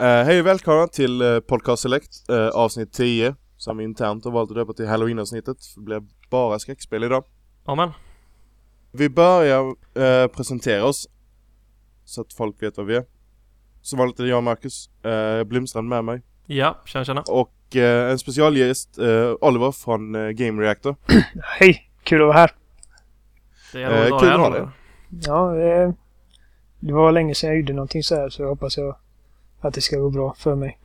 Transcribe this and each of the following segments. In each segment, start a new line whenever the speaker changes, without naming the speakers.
Uh, hej och välkomna till uh, Podcast Select, uh, avsnitt 10 Som vi internt har valt att döpa till Halloween-avsnittet Det blir bara skräckspel idag.
Amen.
Vi börjar presentera oss Så att folk vet vad vi är. Som vanligt är det jag och Marcus, uh, Blomstrand med mig.
Ja, tjena tjena.
Och en specialgäst, Oliver från Game Reactor.
Hej, kul att vara här.
Det är uh, kul att ha dig.
Ja, det, det var länge sedan jag gjorde någonting så här så jag hoppas jag att det ska gå bra för mig.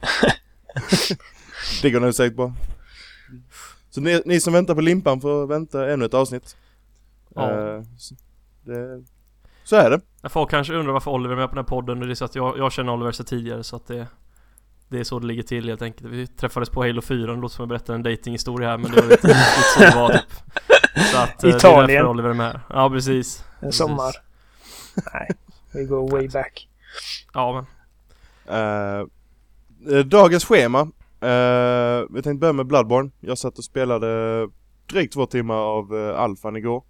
det går nog säkert bra. Så ni, ni, som väntar på limpan får vänta ännu ett avsnitt. Ja. Uh, så, det, så är det.
Folk kanske undrar varför Oliver är med på den här podden och det är så att jag, jag känner Oliver sedan tidigare så att det det är så det ligger till helt enkelt. Vi träffades på Halo 4, det låter som jag berättar en datinghistoria här men det var lite, lite så det var typ. Så att
Italien.
det är därför Oliver är med. Ja precis.
En sommar. Nej, we go way back.
Ja men.
Uh, dagens schema. Uh, vi tänkte börja med Bloodborne. Jag satt och spelade drygt två timmar av uh, alfan igår.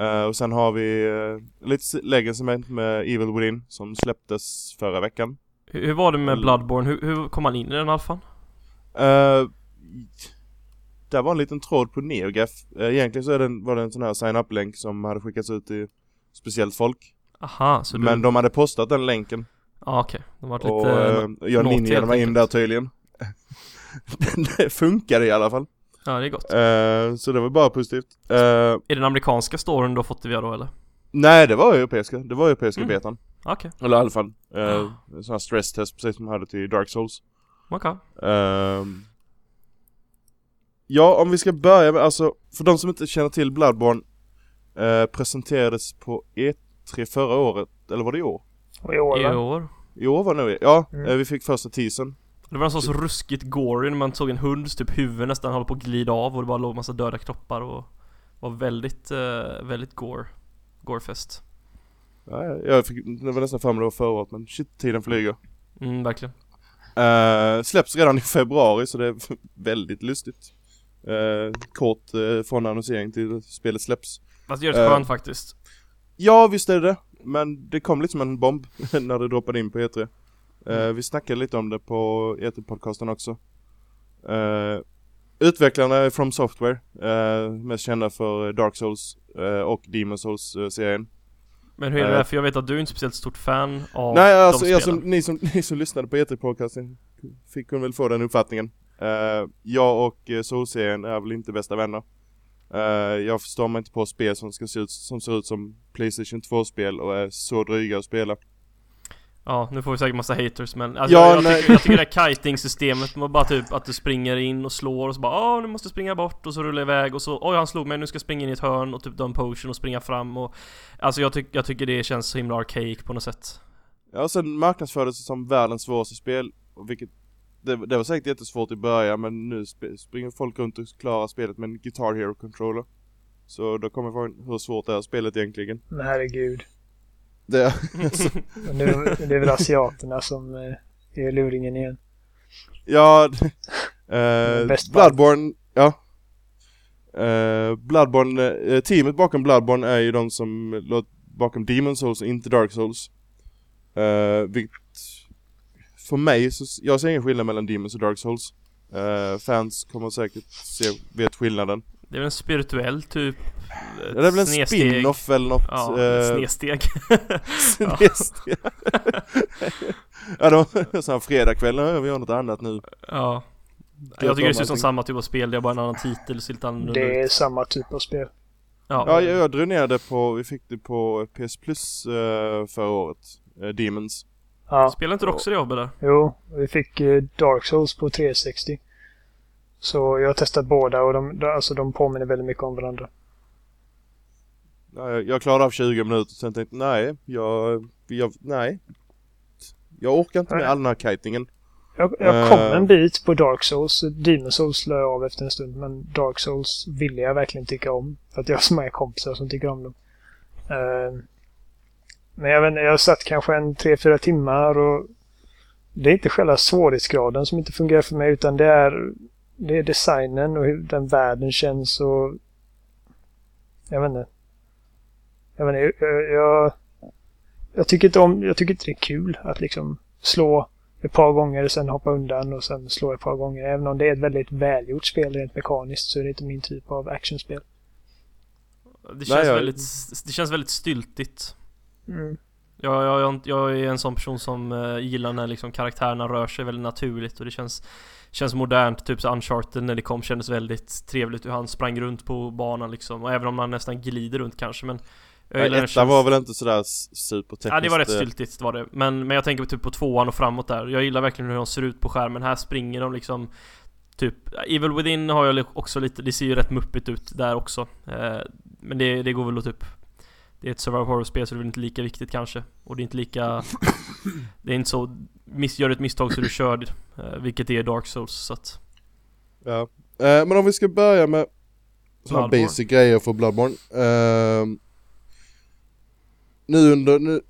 Uh, och sen har vi uh, lite legacy med Evil Within som släpptes förra veckan.
Hur, hur var det med Bloodborne? Hur, hur kom man in i den alfan?
Uh, där var en liten tråd på NeoGaf. egentligen så det, var det en sån här sign-up-länk som hade skickats ut till speciellt folk.
Aha, så
Men de hade postat den länken.
Ja okej, okay. de var lite
Och äh, jag ninjade mig in där tydligen Det funkade i alla fall
Ja det är gott
uh, Så det var bara positivt uh, Är
den amerikanska storyn du har fått det via då eller?
Nej det var europeiska, det var europeiska
mm.
betan
Okej
okay. Eller i alla fall uh, Sån här stresstest precis som de hade till Dark Souls
Okej
okay. uh, Ja om vi ska börja med, alltså För de som inte känner till Bloodborne uh, Presenterades på E3 förra året, eller var det i år?
Och i år
I år?
I år var det nog, ja. Mm. Eh, vi fick första teasern.
Det var en sån så ruskigt gory när man såg en hunds typ huvud nästan håller på att glida av och det bara låg massa döda kroppar och var väldigt, uh, väldigt gore. Gorefest.
Ja, jag fick, det var nästan mig det var förra året men shit, tiden flyger.
Mm, verkligen.
Uh, släpps redan i februari så det är väldigt lustigt. Uh, kort uh, från annonsering till spelet släpps.
Fast det gör det skönt faktiskt.
Ja, visst är det Men det kom lite som en bomb när det droppade in på E3. Uh, mm. Vi snackade lite om det på E3-podcasten också. Uh, utvecklarna är From Software, uh, mest kända för Dark Souls och Demon Souls-serien.
Men hur är det där? För jag vet att du är inte speciellt stort fan av
Nej, alltså de som, ni, som, ni som lyssnade på E3-podcasten fick hon väl få den uppfattningen. jag och Souls-serien är väl inte bästa vänner. Uh, jag förstår mig inte på spel som ska se ut som ser ut som Playstation 2-spel och är så dryga att spela.
Ja, nu får vi säkert massa haters men alltså, ja, jag, jag, tycker, jag tycker det här kiting-systemet var bara typ att du springer in och slår och så bara Åh, nu måste jag springa bort och så rullar iväg och så Oj, han slog mig, nu ska jag springa in i ett hörn och typ dra en potion och springa fram och Alltså jag, tyck, jag tycker det känns så himla archaic på något sätt
Ja, och sen marknadsfördes det som världens svåraste spel, vilket det, det var säkert jättesvårt i början men nu sp springer folk runt och klarar spelet med en Guitar Hero controller. Så då kommer frågan hur svårt är spelet egentligen?
Men herregud.
Det är,
nu, det är väl asiaterna som eh, är luringen igen.
Ja, eh, Bloodborne, ja. Eh, Bloodborne, eh, teamet bakom Bloodborne är ju de som låg bakom Demon Souls och inte Dark Souls. Eh, vilket för mig så, jag ser ingen skillnad mellan Demons och Dark Souls. Uh, fans kommer säkert se, vet skillnaden.
Det är väl en spirituell typ
ja, Det är väl en spin-off eller något.
Ja, uh, snedsteg.
snedsteg. ja, då, så här fredagkväll, nu vi gör något annat nu.
Ja. Jag tycker det ser ut som samma typ av spel, det är bara en annan titel, ser lite annorlunda
Det är samma typ av spel.
Ja, ja jag, jag drog ner det på, vi fick det på PS Plus uh, förra året. Uh, Demons.
Ja. Spelar inte du också det Abbe där?
Jo, vi fick eh, Dark Souls på 360. Så jag har testat båda och de, alltså, de påminner väldigt mycket om varandra.
Jag klarade av 20 minuter sen tänkte nej, jag, jag nej. Jag orkar inte med all den här kitingen.
Jag, jag kom uh, en bit på Dark Souls. Demon Souls la jag av efter en stund. Men Dark Souls ville jag verkligen tycka om. För att jag har så många kompisar som tycker om dem. Uh, men jag vet jag har satt kanske en 3-4 timmar och det är inte själva svårighetsgraden som inte fungerar för mig utan det är, det är designen och hur den världen känns och jag vet inte. Jag vet inte, jag, jag, jag tycker inte om, jag tycker inte det är kul att liksom slå ett par gånger och sen hoppa undan och sen slå ett par gånger. Även om det är ett väldigt välgjort spel rent mekaniskt så är det inte min typ av actionspel.
Det känns, Nej, jag... väldigt, det känns väldigt styltigt. Mm. Jag, jag, jag, är en sån person som uh, gillar när liksom karaktärerna rör sig väldigt naturligt och det känns Känns modernt, typ så Uncharted när det kom kändes väldigt trevligt hur han sprang runt på banan liksom. Och även om man nästan glider runt kanske men
jag Nej, ettan känns... var väl inte sådär supertekniskt
Ja det var rätt eh. styltigt var det. Men, men jag tänker typ på tvåan och framåt där. Jag gillar verkligen hur de ser ut på skärmen, här springer de liksom Typ, Evil Within har jag också lite, det ser ju rätt muppigt ut där också. Eh, Men det, det går väl att typ Det är ett survival horror-spel så det är väl inte lika viktigt kanske. Och det är inte lika Det är inte så miss, Gör ett misstag så du kör eh, Vilket är Dark Souls så att
Ja. Eh, Men om vi ska börja med Sådana basic grejer för Bloodborne eh, Nu under Nu,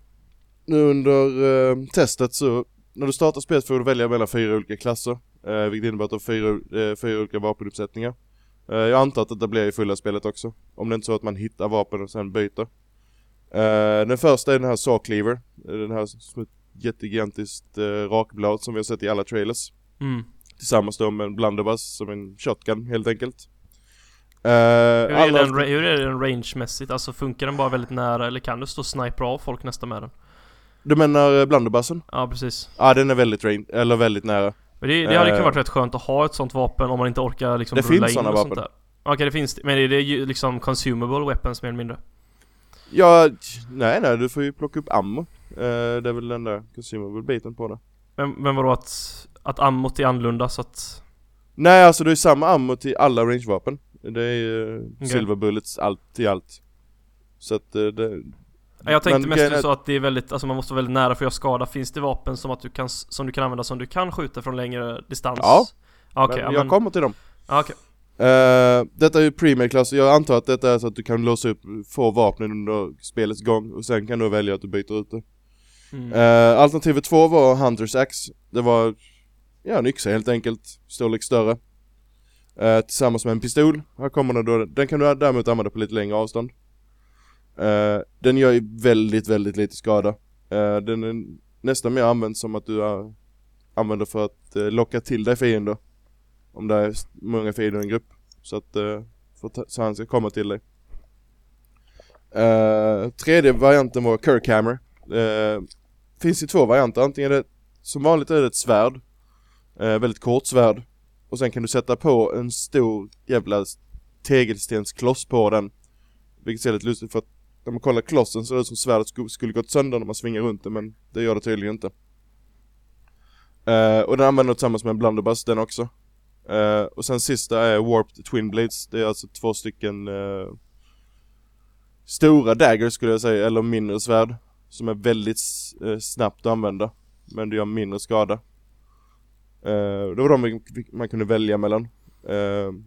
nu under eh, testet så När du startar spelet får du välja mellan fyra olika klasser eh, Vilket innebär att du har fyra, eh, fyra olika vapenuppsättningar. Eh, Jag antar att det blir i fulla spelet också Om det inte är så att man hittar vapen och sen byter Uh, den första är den här Saw Cleaver. Den här som ett jättegigantiskt uh, rakblad som vi har sett i alla trailers.
Mm.
Tillsammans då med en blunderbuss som en shotgun helt enkelt.
Uh, hur, är den, hur är den rangemässigt? Alltså funkar den bara väldigt nära eller kan du stå och snipa av folk nästan med den?
Du menar blunderbussen?
Ja precis.
Ja den är väldigt range, eller väldigt nära.
Men det, det hade kunnat varit rätt skönt att ha ett sånt vapen om man inte orkar liksom
det rulla finns in
och
vapen. sånt där.
Okej okay, det finns men är det liksom consumable weapons mer eller mindre?
Ja, nej nej du får ju plocka upp ammo. Uh, det är väl den där consumable-biten på det.
Men, men vadå att, att ammot är annorlunda så att...
Nej alltså det är samma ammo till alla rangevapen. Det är ju okay. silver bullets allt i allt. Så att uh, det...
Jag tänkte mest är... så att det är väldigt, alltså man måste vara väldigt nära för att göra skada. Finns det vapen som att du kan, som du kan använda som du kan skjuta från längre distans?
Ja.
Okay,
men jag men... kommer till dem.
Okej. Okay.
Uh, detta är ju Premier klass, jag antar att detta är så att du kan låsa upp, få vapnen under spelets gång och sen kan du välja att du byter ut det. Mm. Uh, alternativet två var Hunters Axe. Det var, ja en yxa helt enkelt, storlek större. Uh, tillsammans med en pistol. Här kommer den då, den kan du däremot använda på lite längre avstånd. Den gör ju väldigt, väldigt lite skada. den är nästan mer använd som att du använder för att locka till dig fiender. Om det är många fiender i en grupp. Så att, uh, så han ska komma till dig. Uh, tredje varianten var Kirkhammer. Uh, finns i två varianter. Antingen är det, som vanligt är det ett svärd. Uh, väldigt kort svärd. Och sen kan du sätta på en stor jävla tegelstenskloss på den. Vilket ser lite lustigt för att när man kollar klossen så ser det ut som svärdet skulle gått sönder när man svingar runt det men det gör det tydligen inte. Uh, och den använder du tillsammans med en blunderbuss den också. Uh, och sen sista är Warped Twin Blades. Det är alltså två stycken uh, stora daggers skulle jag säga, eller mindre svärd. Som är väldigt uh, snabbt att använda. Men det gör mindre skada. det var de man kunde välja mellan.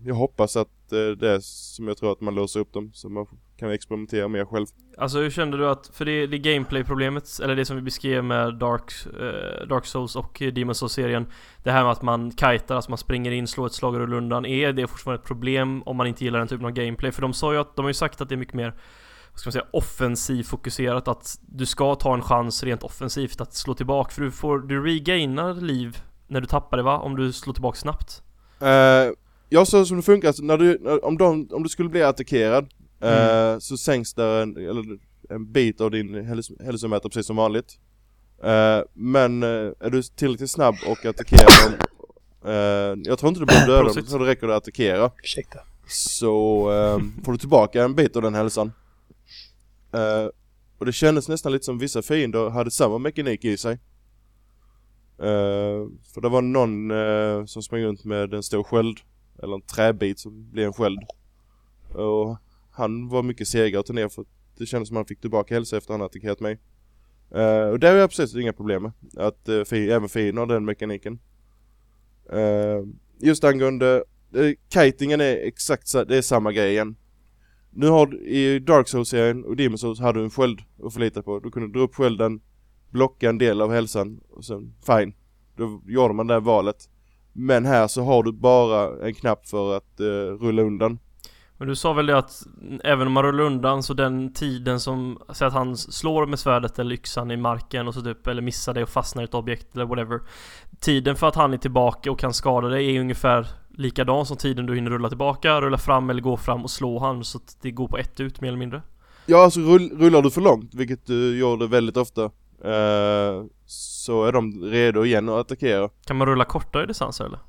jag hoppas att det är som jag tror att man låser upp dem. Så man kan experimentera mer själv.
Alltså hur kände du att, för det, det gameplay-problemet, eller det som vi beskrev med Dark, eh, Dark Souls och Demon's Souls-serien Det här med att man kitar, alltså man springer in, slår ett slag och rullar undan Är det fortfarande ett problem om man inte gillar den typen av gameplay? För de sa ju att, de har ju sagt att det är mycket mer vad ska man säga, offensiv fokuserat att du ska ta en chans rent offensivt att slå tillbaka för du får, du regainar liv när du tappar det va? Om du slår tillbaka snabbt?
Uh, ja så som det funkar, när du, om, de, om du skulle bli attackerad Mm. Uh, så sänks det en, eller en bit av din häls hälsomätare precis som vanligt. Uh, men uh, är du tillräckligt snabb och attackerar dem, jag tror inte du behöver döda dem, så det räcker att attackera.
Ursäkta.
Så får du tillbaka en bit av den hälsan. och det kändes nästan lite som vissa fiender hade samma mekanik i sig. för det var någon som sprang runt med en stor sköld, eller en träbit som blev en sköld. Och han var mycket segare att ta ner för det kändes som att han fick tillbaka hälsa efter att han attackerat mig. Uh, och där har jag precis inga problem med. Att uh, även fienden har den mekaniken. Uh, just angående uh, kitingen är exakt så, det är samma grej igen. Nu har i Dark Souls-serien och Demon Souls hade du en sköld att förlita på. Du kunde dra upp skölden, blocka en del av hälsan och sen fine. Då gjorde man det här valet. Men här så har du bara en knapp för att rulla undan.
Men du sa väl det att även om man rullar undan så den tiden som, säg att han slår med svärdet eller yxan i marken och så typ, eller missar det och fastnar i ett objekt eller whatever. Tiden för att han är tillbaka och kan skada dig är ungefär likadan som tiden du hinner rulla tillbaka, rulla fram eller gå fram och slå han så att det går på ett ut mer eller mindre.
Ja alltså rull, rullar du för långt, vilket du gjorde väldigt ofta, eh, så är de redo igen att attackera.
Kan man rulla kortare distanser eller?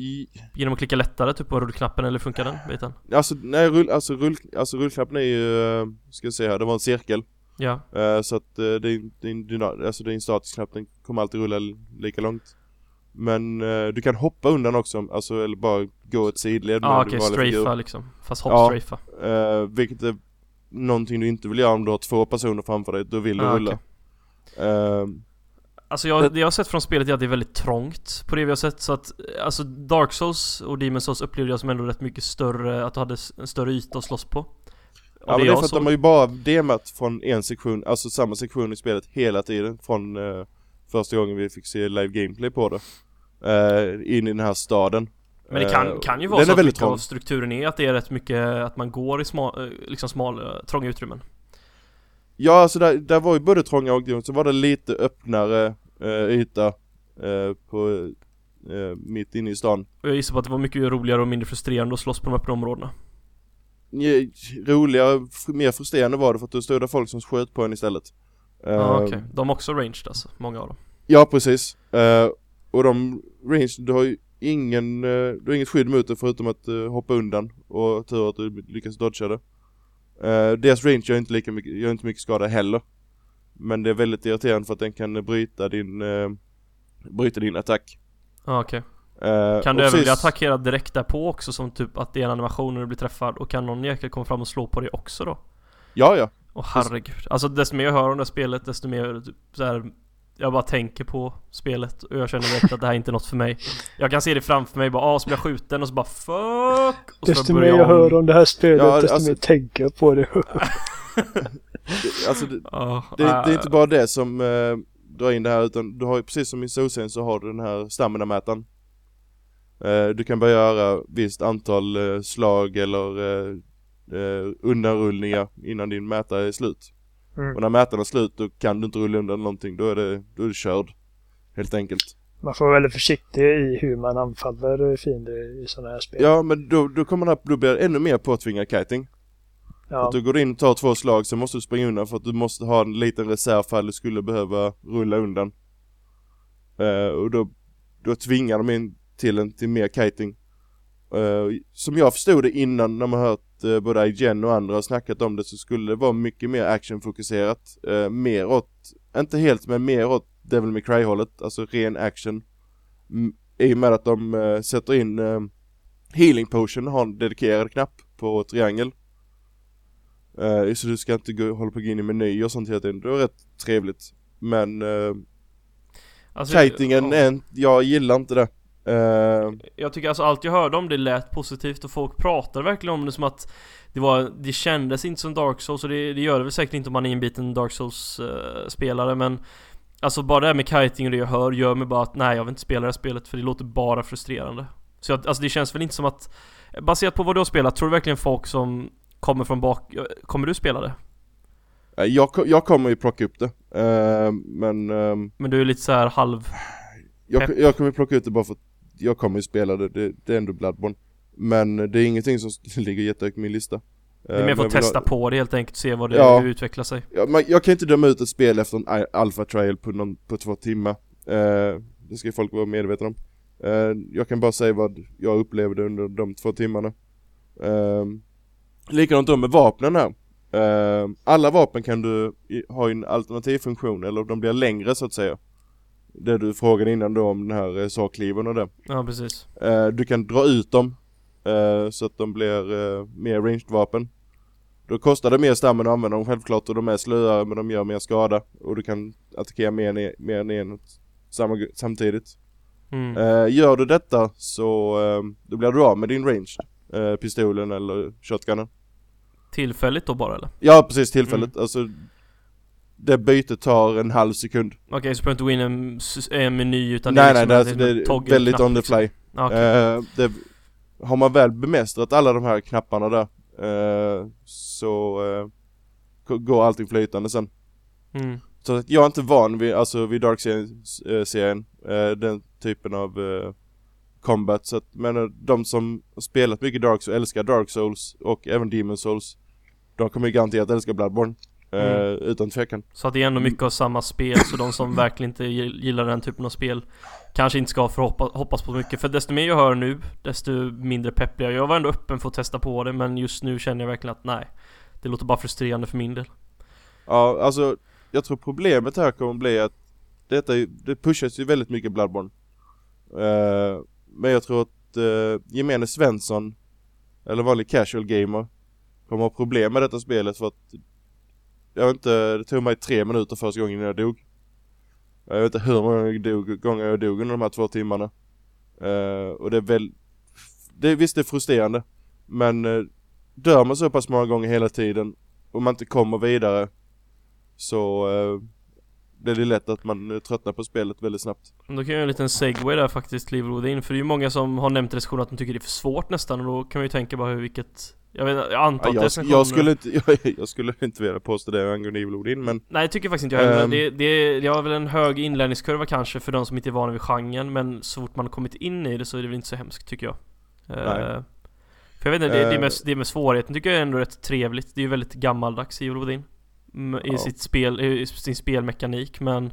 I...
Genom att klicka lättare typ på rullknappen eller funkar den biten?
Alltså nej, rull, alltså, rull, alltså rullknappen är ju, uh, ska jag säga det var en cirkel.
Ja.
Uh, så att uh, det, är, det, är, alltså, det är en statisk knapp, den kommer alltid rulla lika långt. Men uh, du kan hoppa undan också, alltså eller bara gå ett sidled.
Ja ah, okej, okay, strafa liksom. Fast hoppstrafa.
Ja, vilket är någonting du inte vill göra om du har två personer framför dig, då vill du ah, rulla. Okay.
Alltså jag, det jag har sett från spelet är att det är väldigt trångt på det vi har sett så att Alltså Dark Souls och Demon Souls upplevde jag som ändå rätt mycket större, att du hade en större yta att slåss på. Och
Ja men det är för att de har ju bara demat från en sektion, alltså samma sektion i spelet hela tiden från uh, första gången vi fick se live gameplay på det uh, In i den här staden.
Men det kan, uh, kan ju vara så att mycket av strukturen är att det är rätt mycket att man går i smal, liksom smal, trånga utrymmen
Ja alltså där, där var ju både trånga och så var det lite öppnare eh, yta eh, på eh, mitt inne i stan.
Och jag gissar på att det var mycket roligare och mindre frustrerande att slåss på de öppna områdena.
Ja, roligare, mer frustrerande var det för att du stod där folk som sköt på en istället.
Ja ah, okej, okay. de är också ranged alltså, många av dem.
Ja precis. Uh, och de ranged, du har ju ingen, uh, du har inget skydd mot det förutom att hoppa undan och tur att du lyckas dodga det. Uh, deras range gör inte lika mycket, gör inte mycket skada heller. Men det är väldigt irriterande för att den kan bryta din, uh, bryta din attack.
Ja ah, okej. Okay. Uh, kan du även bli attackerad direkt därpå också som typ att det är en animation när du blir träffad och kan någon jäkel komma fram och slå på dig också då?
Ja ja.
Åh herregud. Alltså desto mer jag hör om det här spelet desto mer typ, så här, jag bara tänker på spelet och jag känner direkt att det här är inte något för mig. Jag kan se det framför mig, bara ah, så blir jag skjuten och så bara fuck! Och
desto mer jag hör om det här spelet, ja, desto alltså, mer tänker jag på det.
alltså det, oh, det, det, är inte bara det som uh, drar in det här utan du har ju precis som i Solsen så har du den här stamina-mätaren. Uh, du kan bara göra visst antal uh, slag eller uh, undanrullningar innan din mätare är slut. Mm. Och när mätaren är slut då kan du inte rulla undan någonting. Då är det, då är du körd. Helt enkelt.
Man får vara väldigt försiktig i hur man anfaller fiender i sådana här spel.
Ja, men då, då kommer man blir det ännu mer påtvingad kiting. Ja. Att du går in och tar två slag, så måste du springa undan för att du måste ha en liten reserv fall du skulle behöva rulla undan. Uh, och då, då tvingar de in till en till mer kiting. Uh, som jag förstod det innan när man hört uh, både IGN och andra har snackat om det så skulle det vara mycket mer actionfokuserat. Uh, mer åt, inte helt men mer åt Devil May Cry hållet, alltså ren action. Mm, I och med att de uh, sätter in uh, Healing Potion, har en dedikerad knapp på triangel. Så du ska inte gå, hålla på att gå in i meny och sånt hela tiden. Det är rätt trevligt. Men alltså, kitingen, är, jag gillar inte det. Uh,
jag tycker alltså allt jag hörde om det lät positivt och folk pratade verkligen om det som att det var, det kändes inte som Dark Souls och det, det gör det väl säkert inte om man är en biten Dark Souls uh, spelare men Alltså bara det här med kiting och det jag hör gör mig bara att nej jag vill inte spela det här spelet för det låter bara frustrerande Så jag, alltså det känns väl inte som att Baserat på vad du har spelat, tror du verkligen folk som kommer från bak... Kommer du spela det?
Jag, jag kommer ju plocka upp det, uh, men... Uh,
men du är lite så här halv...
Jag, jag kommer plocka ut det bara för att jag kommer ju spela det, det, det är ändå Bloodborne. Men det är ingenting som ligger jättehögt på min lista.
Det är mer för att testa ha... på det helt enkelt, se vad det ja, utvecklar sig.
Ja, men jag kan inte döma ut ett spel efter en alpha trial på, någon, på två timmar. Uh, det ska folk vara medvetna om. Uh, jag kan bara säga vad jag upplevde under de två timmarna. Uh, likadant då med vapnen här. Uh, alla vapen kan du ha en alternativfunktion, eller de blir längre så att säga. Det du frågade innan då om den här uh, saklivern och det.
Ja, precis.
Uh, du kan dra ut dem uh, så att de blir mer ranged vapen. Då kostar det mer stammen att använda dem självklart och de är slöare men de gör mer skada. Och du kan attackera mer, mer än en samma, samtidigt. Mm. gör du detta så då blir du av med din range. pistolen eller shotgunen.
Tillfälligt då bara eller?
Ja precis, tillfälligt. Mm. Alltså det bytet tar en halv sekund.
Okej, okay, så behöver inte gå in en, en meny utan
nej, det är, nej, liksom det, är, det är väldigt on the liksom. fly. Okay. Uh, det, har man väl bemästrat alla de här knapparna där eh, så eh, går allting flytande sen. Mm. Så att jag är inte van vid, alltså vid Dark-serien, eh, den typen av eh, combat. Så att, men de som spelat mycket Dark Souls, älskar Dark Souls och även Demon Souls, de kommer ju garanterat älska Bloodborne. Eh, mm. utan tvekan.
Så att det är ändå mycket av samma spel, så de som verkligen inte gillar den typen av spel kanske inte ska förhoppa, hoppas på mycket. För desto mer jag hör nu, desto mindre pepp blir jag. Jag var ändå öppen för att testa på det, men just nu känner jag verkligen att nej. Det låter bara frustrerande för min del.
Ja, alltså jag tror problemet här kommer bli att detta, det pushas ju väldigt mycket Bloodborne. Uh, men jag tror att uh, gemene Svensson, eller vanlig casual gamer, kommer ha problem med detta spelet för att jag vet inte, det tog mig tre minuter första gången jag dog. Jag vet inte hur många dog, gånger jag dog under de här två timmarna. Uh, och det är väl, det, visst det är frustrerande. Men uh, dör man så pass många gånger hela tiden och man inte kommer vidare så uh, det lätt att man tröttnar på spelet väldigt snabbt.
Då kan jag göra en liten segway där faktiskt, Liv in För det är ju många som har nämnt recensioner att de tycker det är för svårt nästan och då kan man ju tänka bara hur vilket jag, vet, jag antar
ja, att jag, jag skulle inte, jag, jag, skulle inte vilja påstå det angående Evil Odin men
Nej jag tycker faktiskt inte jag heller. Um, det, det, jag har väl en hög inlärningskurva kanske för de som inte är vana vid genren men så fort man har kommit in i det så är det väl inte så hemskt tycker jag. Nej. Uh, för jag vet inte, det, det, med, det med svårigheten tycker jag är ändå rätt trevligt. Det är ju väldigt gammaldags i Evil Odin. I ja. sitt spel, i sin spelmekanik men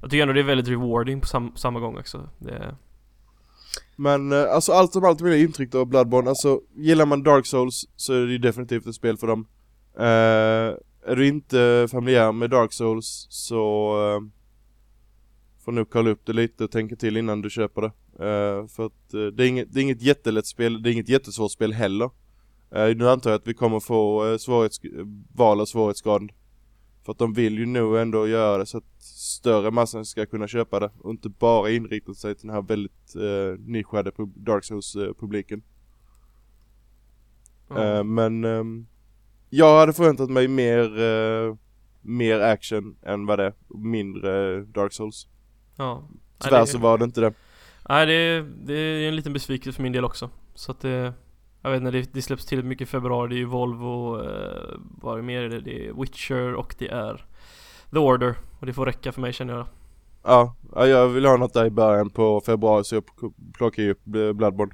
Jag tycker ändå det är väldigt rewarding på sam, samma gång också. Det,
men eh, alltså allt som allt mina intryck av Bloodborne, alltså gillar man Dark Souls så är det ju definitivt ett spel för dem. Uh, är du inte familjär med Dark Souls så uh, får nog kolla upp det lite och tänka till innan du köper det. Uh, för att det, är inget, det är inget jättelätt spel, det är inget jättesvårt spel heller. Nu antar jag att vi kommer få uh, svårighets val av svårighetsgrad för att de vill ju nog ändå göra det så att större massan ska kunna köpa det och inte bara inrikta sig till den här väldigt eh, nischade Dark Souls-publiken. Mm. Eh, men eh, jag hade förväntat mig mer, eh, mer action än vad det är, mindre Dark Souls. Ja. Tyvärr så var det inte det.
Nej, det, det är en liten besvikelse för min del också. Så att det jag vet inte, det, det släpps till mycket i februari. Det är ju Volvo, eh, vad är det mer? Det, det är Witcher och det är The Order. Och det får räcka för mig känner jag.
Ja, jag vill ha något där i början på februari så jag plockar ju upp Bloodborne.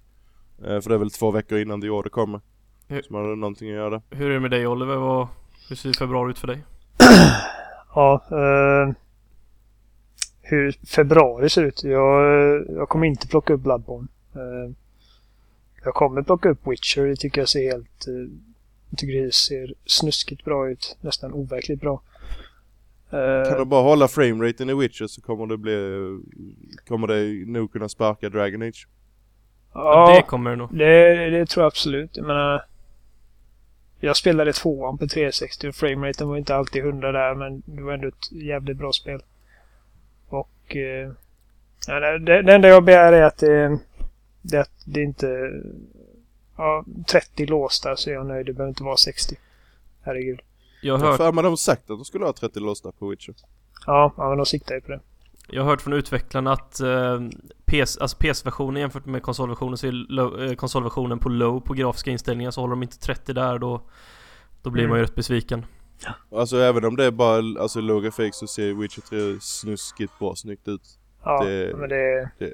Eh, för det är väl två veckor innan The Order kommer. Hur, så man har någonting att göra.
Hur är det med dig Oliver? Vad, hur ser februari ut för dig?
ja, eh, hur februari ser ut? Jag, jag kommer inte plocka upp Bloodborne. Eh, jag kommer plocka upp Witcher. Det tycker jag ser helt... Eh, jag tycker det ser snuskigt bra ut. Nästan overkligt bra.
Eh, kan du bara hålla frameraten i Witcher så kommer det bli... Kommer det nog kunna sparka Dragon Age.
Ja, det kommer det nog.
Det, det tror jag absolut. Jag menar... Jag spelade tvåan på 360 och frameraten var inte alltid 100 där men det var ändå ett jävligt bra spel. Och... Eh, ja, det, det enda jag begär är att det det, det är inte... Ja, 30 låsta så är jag nöjd. Det behöver inte vara 60. Herregud.
Jag har hört... För man har sagt att de skulle ha 30 låsta på Witcher.
Ja, ja men de siktar ju på det.
Jag har hört från utvecklarna att eh, PS, alltså PS-versionen jämfört med konsolversionen så är low, eh, konsolversionen på low på grafiska inställningar så håller de inte 30 där då Då blir mm. man ju rätt besviken.
Alltså även om det är bara alltså low grafik så ser Witcher 3 snuskigt bra snyggt ut.
Ja, det, men det, det,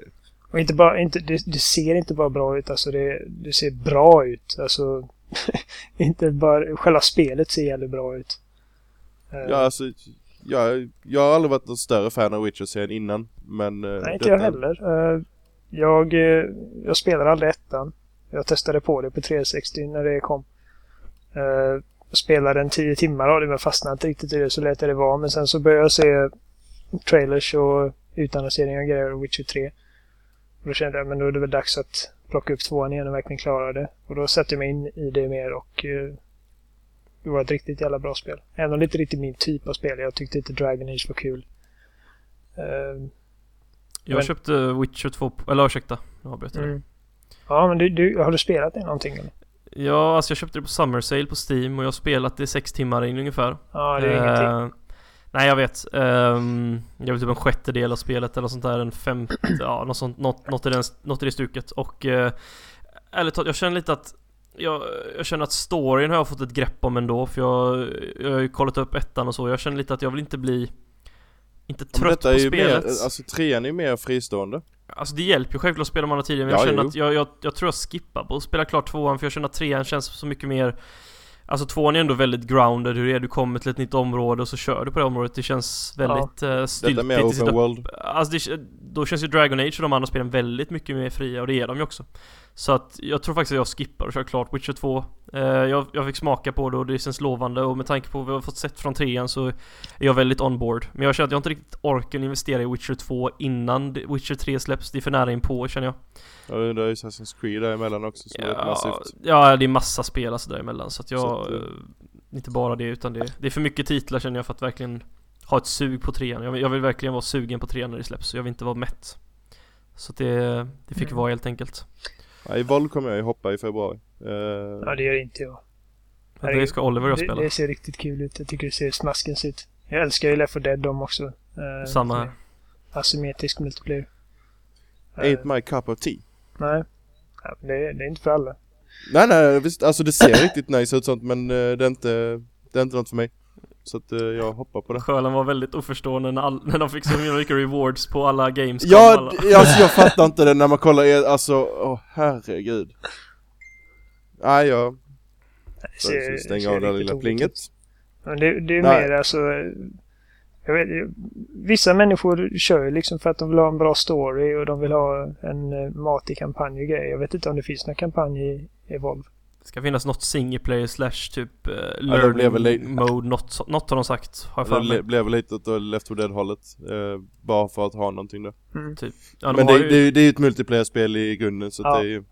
och inte bara, inte, det, det, ser inte bara bra ut, alltså det, det ser bra ut. Alltså, inte bara, själva spelet ser jävligt bra ut.
Ja, alltså, jag, jag har aldrig varit någon större fan av Witcher-serien innan, men...
Eh, Nej, inte detta... jag heller. Uh, jag, jag spelar aldrig ettan. Jag testade på det på 360 när det kom. Jag spelade en 10 timmar av det, men fastnade inte riktigt i det, så lät jag det vara. Men sen så började jag se trailers och utannonseringar och grejer av Witcher 3. Och då kände jag men då är det väl dags att plocka upp tvåan igen och verkligen klara det. Och då satte jag mig in i det mer och uh, det var ett riktigt jävla bra spel. Ändå inte riktigt min typ av spel. Jag tyckte inte Dragon Age var kul.
Uh, jag men... köpte Witcher 2, eller ursäkta, nu avbröt jag mm.
Ja men du, du, har du spelat det någonting eller?
Ja, alltså jag köpte det på Summer Sale på Steam och jag har spelat det sex timmar in ungefär.
Ja, det är uh, ingenting.
Nej jag vet. Um, jag vet typ en sjättedel av spelet eller sånt där. En femte, ja något sånt. Något, något, i, den, något i det stuket. Och uh, ärligt talat, jag känner lite att jag, jag känner att storyn har jag fått ett grepp om ändå för jag, jag har ju kollat upp ettan och så. Jag känner lite att jag vill inte bli inte trött på spelet. Mer,
alltså trean är ju mer fristående.
Alltså det hjälper ju självklart att spela de andra tidigare men ja, jag känner jo. att jag, jag, jag tror jag skippar på att spela klart tvåan för jag känner att trean känns så mycket mer Alltså tvåan är ändå väldigt grounded, hur det är du kommer till ett nytt område och så kör du på det området. Det känns väldigt ja. uh, styltigt. Detta
mer open world.
Alltså det, då känns ju Dragon Age och de andra spelen väldigt mycket mer fria och det är de ju också. Så att jag tror faktiskt att jag skippar och kör klart Witcher 2. Uh, eh, jag, jag fick smaka på det och det känns lovande och med tanke på vad vi har fått sett från trean så är jag väldigt on board. Men jag känner att jag inte riktigt orkar investera i Witcher 2 innan Witcher 3 släpps. Det är för nära in på känner jag.
Ja, det är Assassin's Creed däremellan också som ja, är massivt.
Ja, det är massa spel alltså däremellan så att jag... Så att, uh, inte bara det utan det, det är för mycket titlar känner jag för att verkligen ha ett sug på trean. Jag, jag vill verkligen vara sugen på trean när det släpps, så jag vill inte vara mätt. Så det, det fick mm. vara helt enkelt.
Ja, I Vol kommer jag ju hoppa i februari. Uh...
Ja, det gör inte jag.
Men det ska Oliver och spela.
Det, det ser riktigt kul ut. Jag tycker det ser smaskens ut. Jag älskar ju Left 4 Dead de också.
Uh, Samma här.
Asymmetrisk multiplayer.
Ain't my cup of tea.
Nej. Ja, det, det är inte för alla.
Nej nej visst, alltså det ser riktigt nice ut sånt men uh, det är inte, det är inte något för mig. Så att uh, jag hoppar på det.
Sjölen var väldigt oförstående när, all, när de fick så mycket rewards på alla games.
Ja, alla. alltså jag fattar inte det när man kollar, alltså, åh oh, herregud. Nej jag... Ser, stänga av det lilla plinget.
Men det, det är Nej. mer alltså jag vet, vissa människor kör ju liksom för att de vill ha en bra story och de vill ha en uh, matig kampanj och grejer. Jag vet inte om det finns någon kampanj i Evolve.
Det ska finnas något single player slash typ uh, learning ja, mode, något, något har de sagt. Har
jag det blev väl lite åt Left 4 Dead hållet. Uh, bara för att ha någonting där.
Mm.
Typ.
Ja, de Men det, ju... det, det är ju ett multiplayer-spel i grunden så ja. det är ju...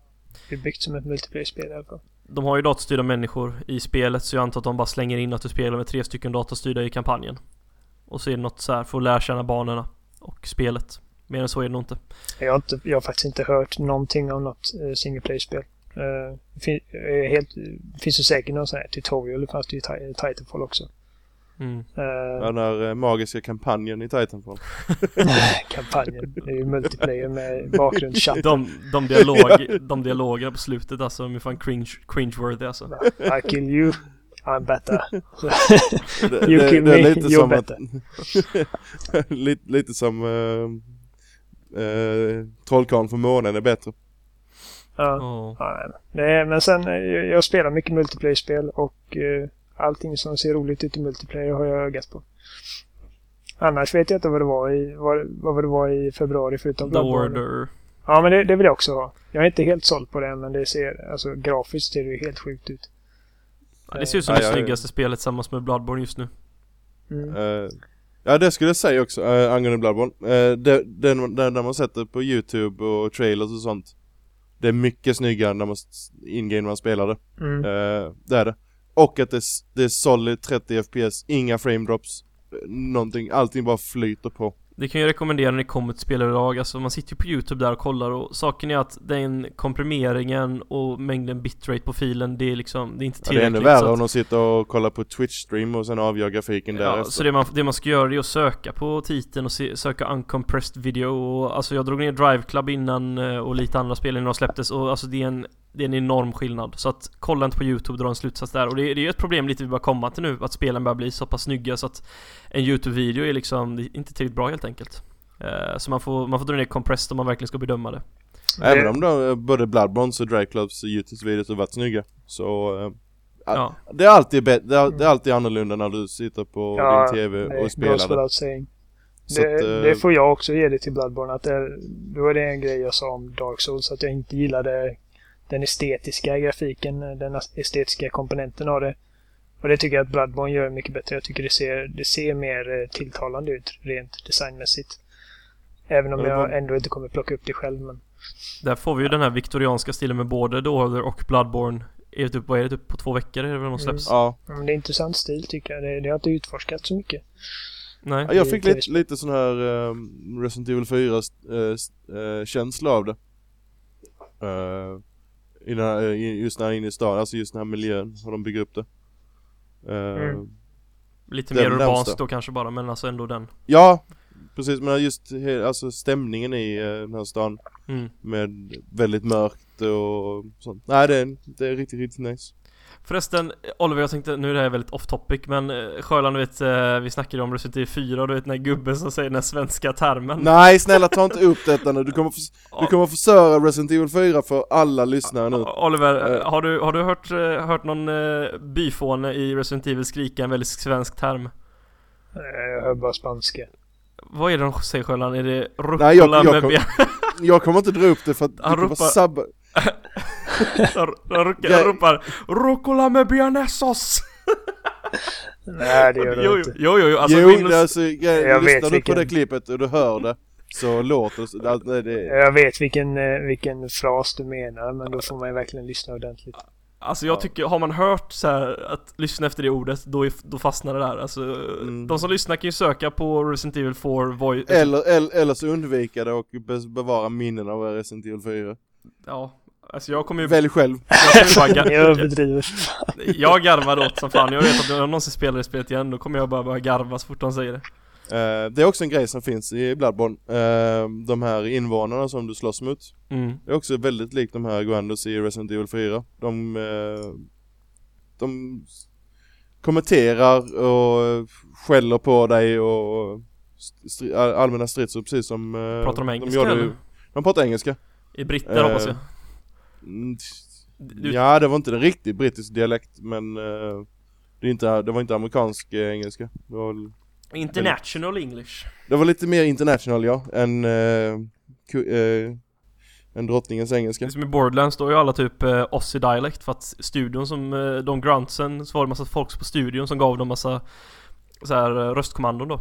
Det är byggt som ett multiplayer-spel i alla fall.
De har ju datorstyrda människor i spelet så jag antar att de bara slänger in att du spelar med tre stycken datorstyrda i kampanjen. Och så är det något så här för att lära känna banorna och spelet. Mer än så är det nog inte.
Jag har, inte, jag har faktiskt inte hört någonting om något uh, single play-spel. Uh, fin, uh, helt, finns det säkert någon sån här tutorial, det fanns det i Titanfall också.
Mm. Uh,
den där magiska kampanjen i Titanfall.
kampanjen, det är ju multiplayer med bakgrundschatt.
De, de, dialog, de dialogerna på slutet alltså, de är fan cringe, cringe-worthy alltså.
I kill you. I'm better. you det, kill det, me, you're better.
Att, lite, lite som uh, uh, Trollkarlen från månen är bättre.
Ja, oh. ja nej, men sen jag, jag spelar mycket multiplayer-spel och uh, allting som ser roligt ut i multiplayer har jag ögat på. Annars vet jag inte vad det var i, vad, vad det var i februari förutom
The Order.
Ja, men det, det vill jag också ha. Jag är inte helt såld på det men det ser, alltså grafiskt ser det ju helt sjukt ut.
Ja, det ser ut som ja, det ja, snyggaste spelet tillsammans med Bloodborne just nu.
Mm. Uh, ja det skulle jag säga också uh, angående Bloodborne. Uh, det, den, den, när man sätter på Youtube och trailers och sånt. Det är mycket snyggare när man in-game man spelar det. Mm. Uh, det är det. Och att det, det är solid 30 FPS, inga frame drops. Någonting, allting bara flyter på.
Det kan jag rekommendera när ni kommer till spel idag, alltså man sitter ju på youtube där och kollar och saken är att den komprimeringen och mängden bitrate på filen, det är liksom, det är inte tillräckligt
ja, Det är ännu värre om de sitter och kollar på Twitch-stream och sen avgör grafiken ja, därefter.
så det man, det man ska göra är att söka på titeln och se, söka uncompressed video och alltså jag drog ner Drive Club innan eh, och lite andra spel innan de släpptes och alltså det är en det är en enorm skillnad. Så att kolla inte på Youtube, dra en slutsats där. Och det, det är ju ett problem lite vi börjar komma till nu, att spelen börjar bli så pass snygga så att en Youtube-video är liksom är inte tillräckligt bra helt enkelt. Uh, så man får, man får dra ner compressed om man verkligen ska bedöma det.
Även om då både Bloodborns och Dragclubs Youtube-videos har varit snygga. Så uh, ja. det, är alltid det, är, det är alltid annorlunda när du sitter på ja, din TV och spelar det.
Det, att, det, får jag också ge det till Bloodborne att det, då är det en grej jag sa om Dark Souls att jag inte gillade den estetiska grafiken, den estetiska komponenten av det. Och det tycker jag att Bloodborne gör mycket bättre. Jag tycker det ser, det ser mer eh, tilltalande ut rent designmässigt. Även om jag ändå inte kommer plocka upp det själv men...
Där får vi ju den här viktorianska stilen med både The Order och Bloodborne. Är det typ, vad är det, typ på två veckor är det väl de släpps?
Mm. Ja.
Men det är intressant stil tycker jag. Det, det har inte utforskat så mycket.
Nej.
Ja, jag fick lite, lite sån här um, Resident Evil 4 uh, uh, känsla av det. Uh, i den här, just när inne i stan, alltså just den här miljön, hur de bygger upp det. Uh, mm.
Lite mer urbanskt då kanske bara, men alltså ändå den.
Ja, precis, men just alltså stämningen i uh, den här stan.
Mm.
Med väldigt mörkt och sånt. Nej det är, det är riktigt, riktigt nice.
Förresten, Oliver jag tänkte, nu är det här väldigt off topic men eh, Sjöland du vet, eh, vi snackade om Resident Evil 4 och du vet den här gubben som säger den här svenska termen.
Nej snälla ta inte upp detta nu, du kommer, du kommer förstöra Resident Evil 4 för alla lyssnare nu.
Oliver, uh, har du, har du hört, hört någon byfåne i Resident Evil skrika en väldigt svensk term?
Jag hör bara spanska.
Vad är det de säger Sjöland? Är det rucola Nej, jag,
jag, kom, jag kommer inte dra upp det för att
Han
du kommer sabba
jag ropar Rucola med bearnaisesås!
Nej det gör du
inte. Jo, jo, jo,
alltså, jo, minus... alltså jag lyssnar du på det klippet och du hör det så låter det, det...
Jag vet vilken, eh, vilken fras du menar men då får man ju verkligen lyssna ordentligt.
Alltså jag tycker, har man hört så här, att lyssna efter det ordet, då, är, då fastnar det där. Alltså, mm. de som lyssnar kan ju söka på Resident Evil 4 voice...
Eller, eller, eller så undvika det och bevara minnen av Resident Evil 4.
Ja, Alltså jag kommer ju...
Välj själv.
Jag överdriver.
jag garvar åt som fan. Jag vet att om jag någonsin spelar det spelet igen, då kommer jag bara börja garva så fort de säger det.
Uh, det är också en grej som finns i Bloodborne. Uh, de här invånarna som du slåss mot. Mm. Det är också väldigt likt de här Guandos i Resident Evil 4. De, uh, de kommenterar och skäller på dig och stri allmänna stridsord precis som...
pratar de engelska de eller?
De pratar engelska.
I britter hoppas jag.
Mm, du... Ja, det var inte en riktig brittisk dialekt men uh, det, inte, det var inte amerikansk uh, engelska. Det var
International en, English.
Det var lite mer international ja, än, uh, än drottningens engelska.
Det som i Borderlands står ju alla typ uh, Aussie dialect för att studion som, uh, de gruntsen, så var det massa folk på studion som gav dem massa så här röstkommandon då.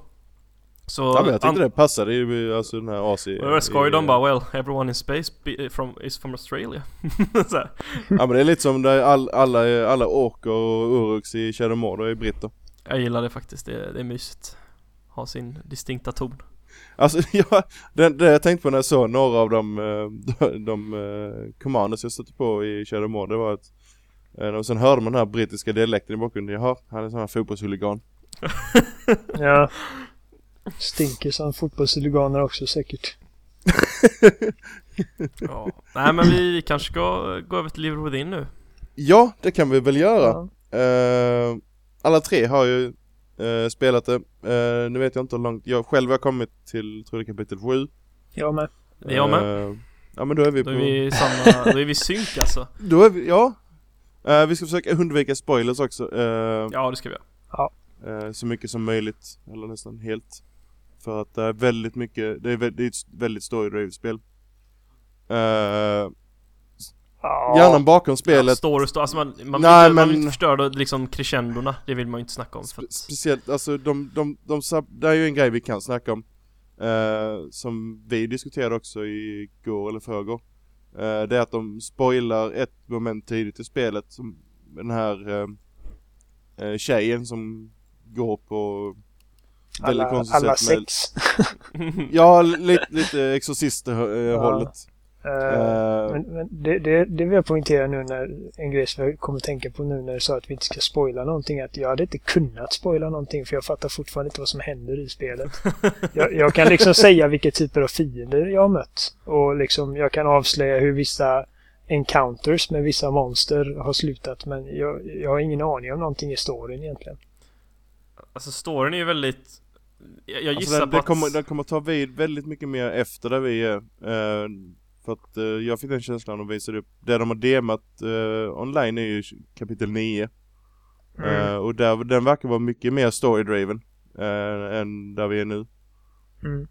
Så ja, men jag tyckte det passade ju, alltså den här AC
Det var skoj, de bara 'Well, everyone in space be, from, is from Australia'
Ja men det är lite som där all, alla, alla orker och uruks i Shadow Mordor är britter
Jag gillar det faktiskt, det, det är mysigt. Ha sin distinkta ton.
Alltså ja, det, det jag tänkte på när jag såg några av de, de, de, de uh, commanders jag stötte på i Shadow Mordor det var att uh, och sen hörde man den här brittiska dialekten i bakgrunden, jaha, han är en sån här fotbollshuligan.
Ja Stinker som fotbollshuliganer också säkert.
ja. Nej men vi kanske ska gå över till Liver Within nu.
Ja, det kan vi väl göra. Ja. Uh, alla tre har ju uh, spelat det. Uh, nu vet jag inte hur långt. Jag själv har kommit till, tror jag, kapitel 7.
Jag med.
Jag med.
Ja men då är vi
då
på...
Är vi samma, då är vi synk alltså.
Då är vi, ja. vi ska försöka undvika spoilers också.
ja det ska vi göra.
Ja.
så mycket som möjligt, eller nästan helt. För att det är väldigt mycket, det är, väldigt, det är ett väldigt story spel. Uh, ja. Hjärnan bakom spelet. Ja,
story, story. Alltså man, man, Nej, vill, men... man vill inte förstöra liksom crescendorna. Det vill man ju inte snacka om. För att...
Speciellt, alltså de, de, de, de, det är ju en grej vi kan snacka om. Uh, som vi diskuterade också igår eller förrgår. Uh, det är att de spoilar ett moment tidigt i spelet. Som den här uh, tjejen som går på
Väldigt alla, konstigt alla sätt sex.
Med... ja, lite, lite exorcist-hållet.
Ja. Uh, men, men det, det, det vill jag poängtera nu när en grej som jag kommer tänka på nu när du sa att vi inte ska spoila någonting. Att jag hade inte kunnat spoila någonting för jag fattar fortfarande inte vad som händer i spelet. jag, jag kan liksom säga vilka typer av fiender jag har mött. Och liksom jag kan avslöja hur vissa encounters med vissa monster har slutat. Men jag, jag har ingen aning om någonting i storyn egentligen.
Alltså storyn är ju väldigt jag, jag
alltså,
gissar
den,
på
att... kommer, den kommer ta vid väldigt mycket mer efter där vi är. Uh, för att uh, jag fick den känslan och visade upp. Det de har demat uh, online är ju kapitel 9. Mm. och där, den verkar vara mycket mer story-driven än där vi är nu.
Mm.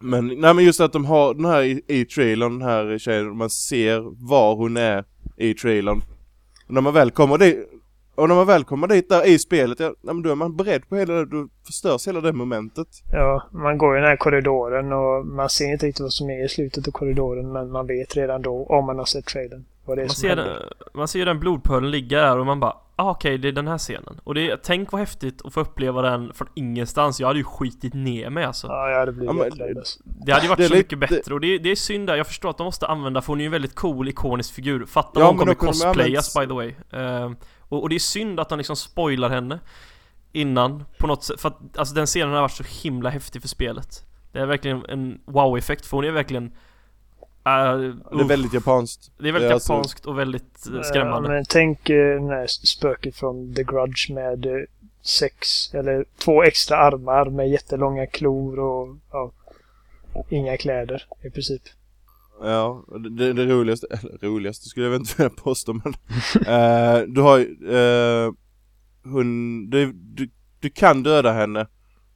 Men, nej men just att de har den här i, i trailern, den här tjejen, man ser var hon är i trailern. Och när man väl kommer dit, och när man väl kommer dit där i spelet, ja, då är man beredd på hela det, då förstörs hela det momentet.
Ja, man går i den här korridoren och man ser inte riktigt vad som är i slutet av korridoren men man vet redan då, om man har sett trailern, vad det är
man
som
ser den, Man ser den blodpölen ligga där och man bara ah, okej, okay, det är den här scenen. Och det, tänk vad häftigt att få uppleva den från ingenstans. Jag hade ju skitit ner mig alltså.
Ja, jag hade blivit ja, men,
Det hade ju varit så lite, mycket bättre och det, det är synd där. Jag förstår att de måste använda, för hon är ju en väldigt cool, ikonisk figur. Fatta ja, om hon kommer cosplayas by the way. Uh, och, och, det är synd att han liksom spoilar henne Innan på något sätt, för att alltså den scenen har varit så himla häftig för spelet Det är verkligen en wow-effekt för hon är verkligen
det är väldigt japanskt.
Det är väldigt det är alltså- japanskt alltså... och väldigt eh, skrämmande.
Ja, men tänk uh, den här spöket från The Grudge med uh, sex eller två extra armar med jättelånga klor och ja, inga kläder i princip.
Ja, det, det roligaste, eller roligaste skulle jag väl inte vilja påstå men uh, Du har ju, uh, hon, du, du, du kan döda henne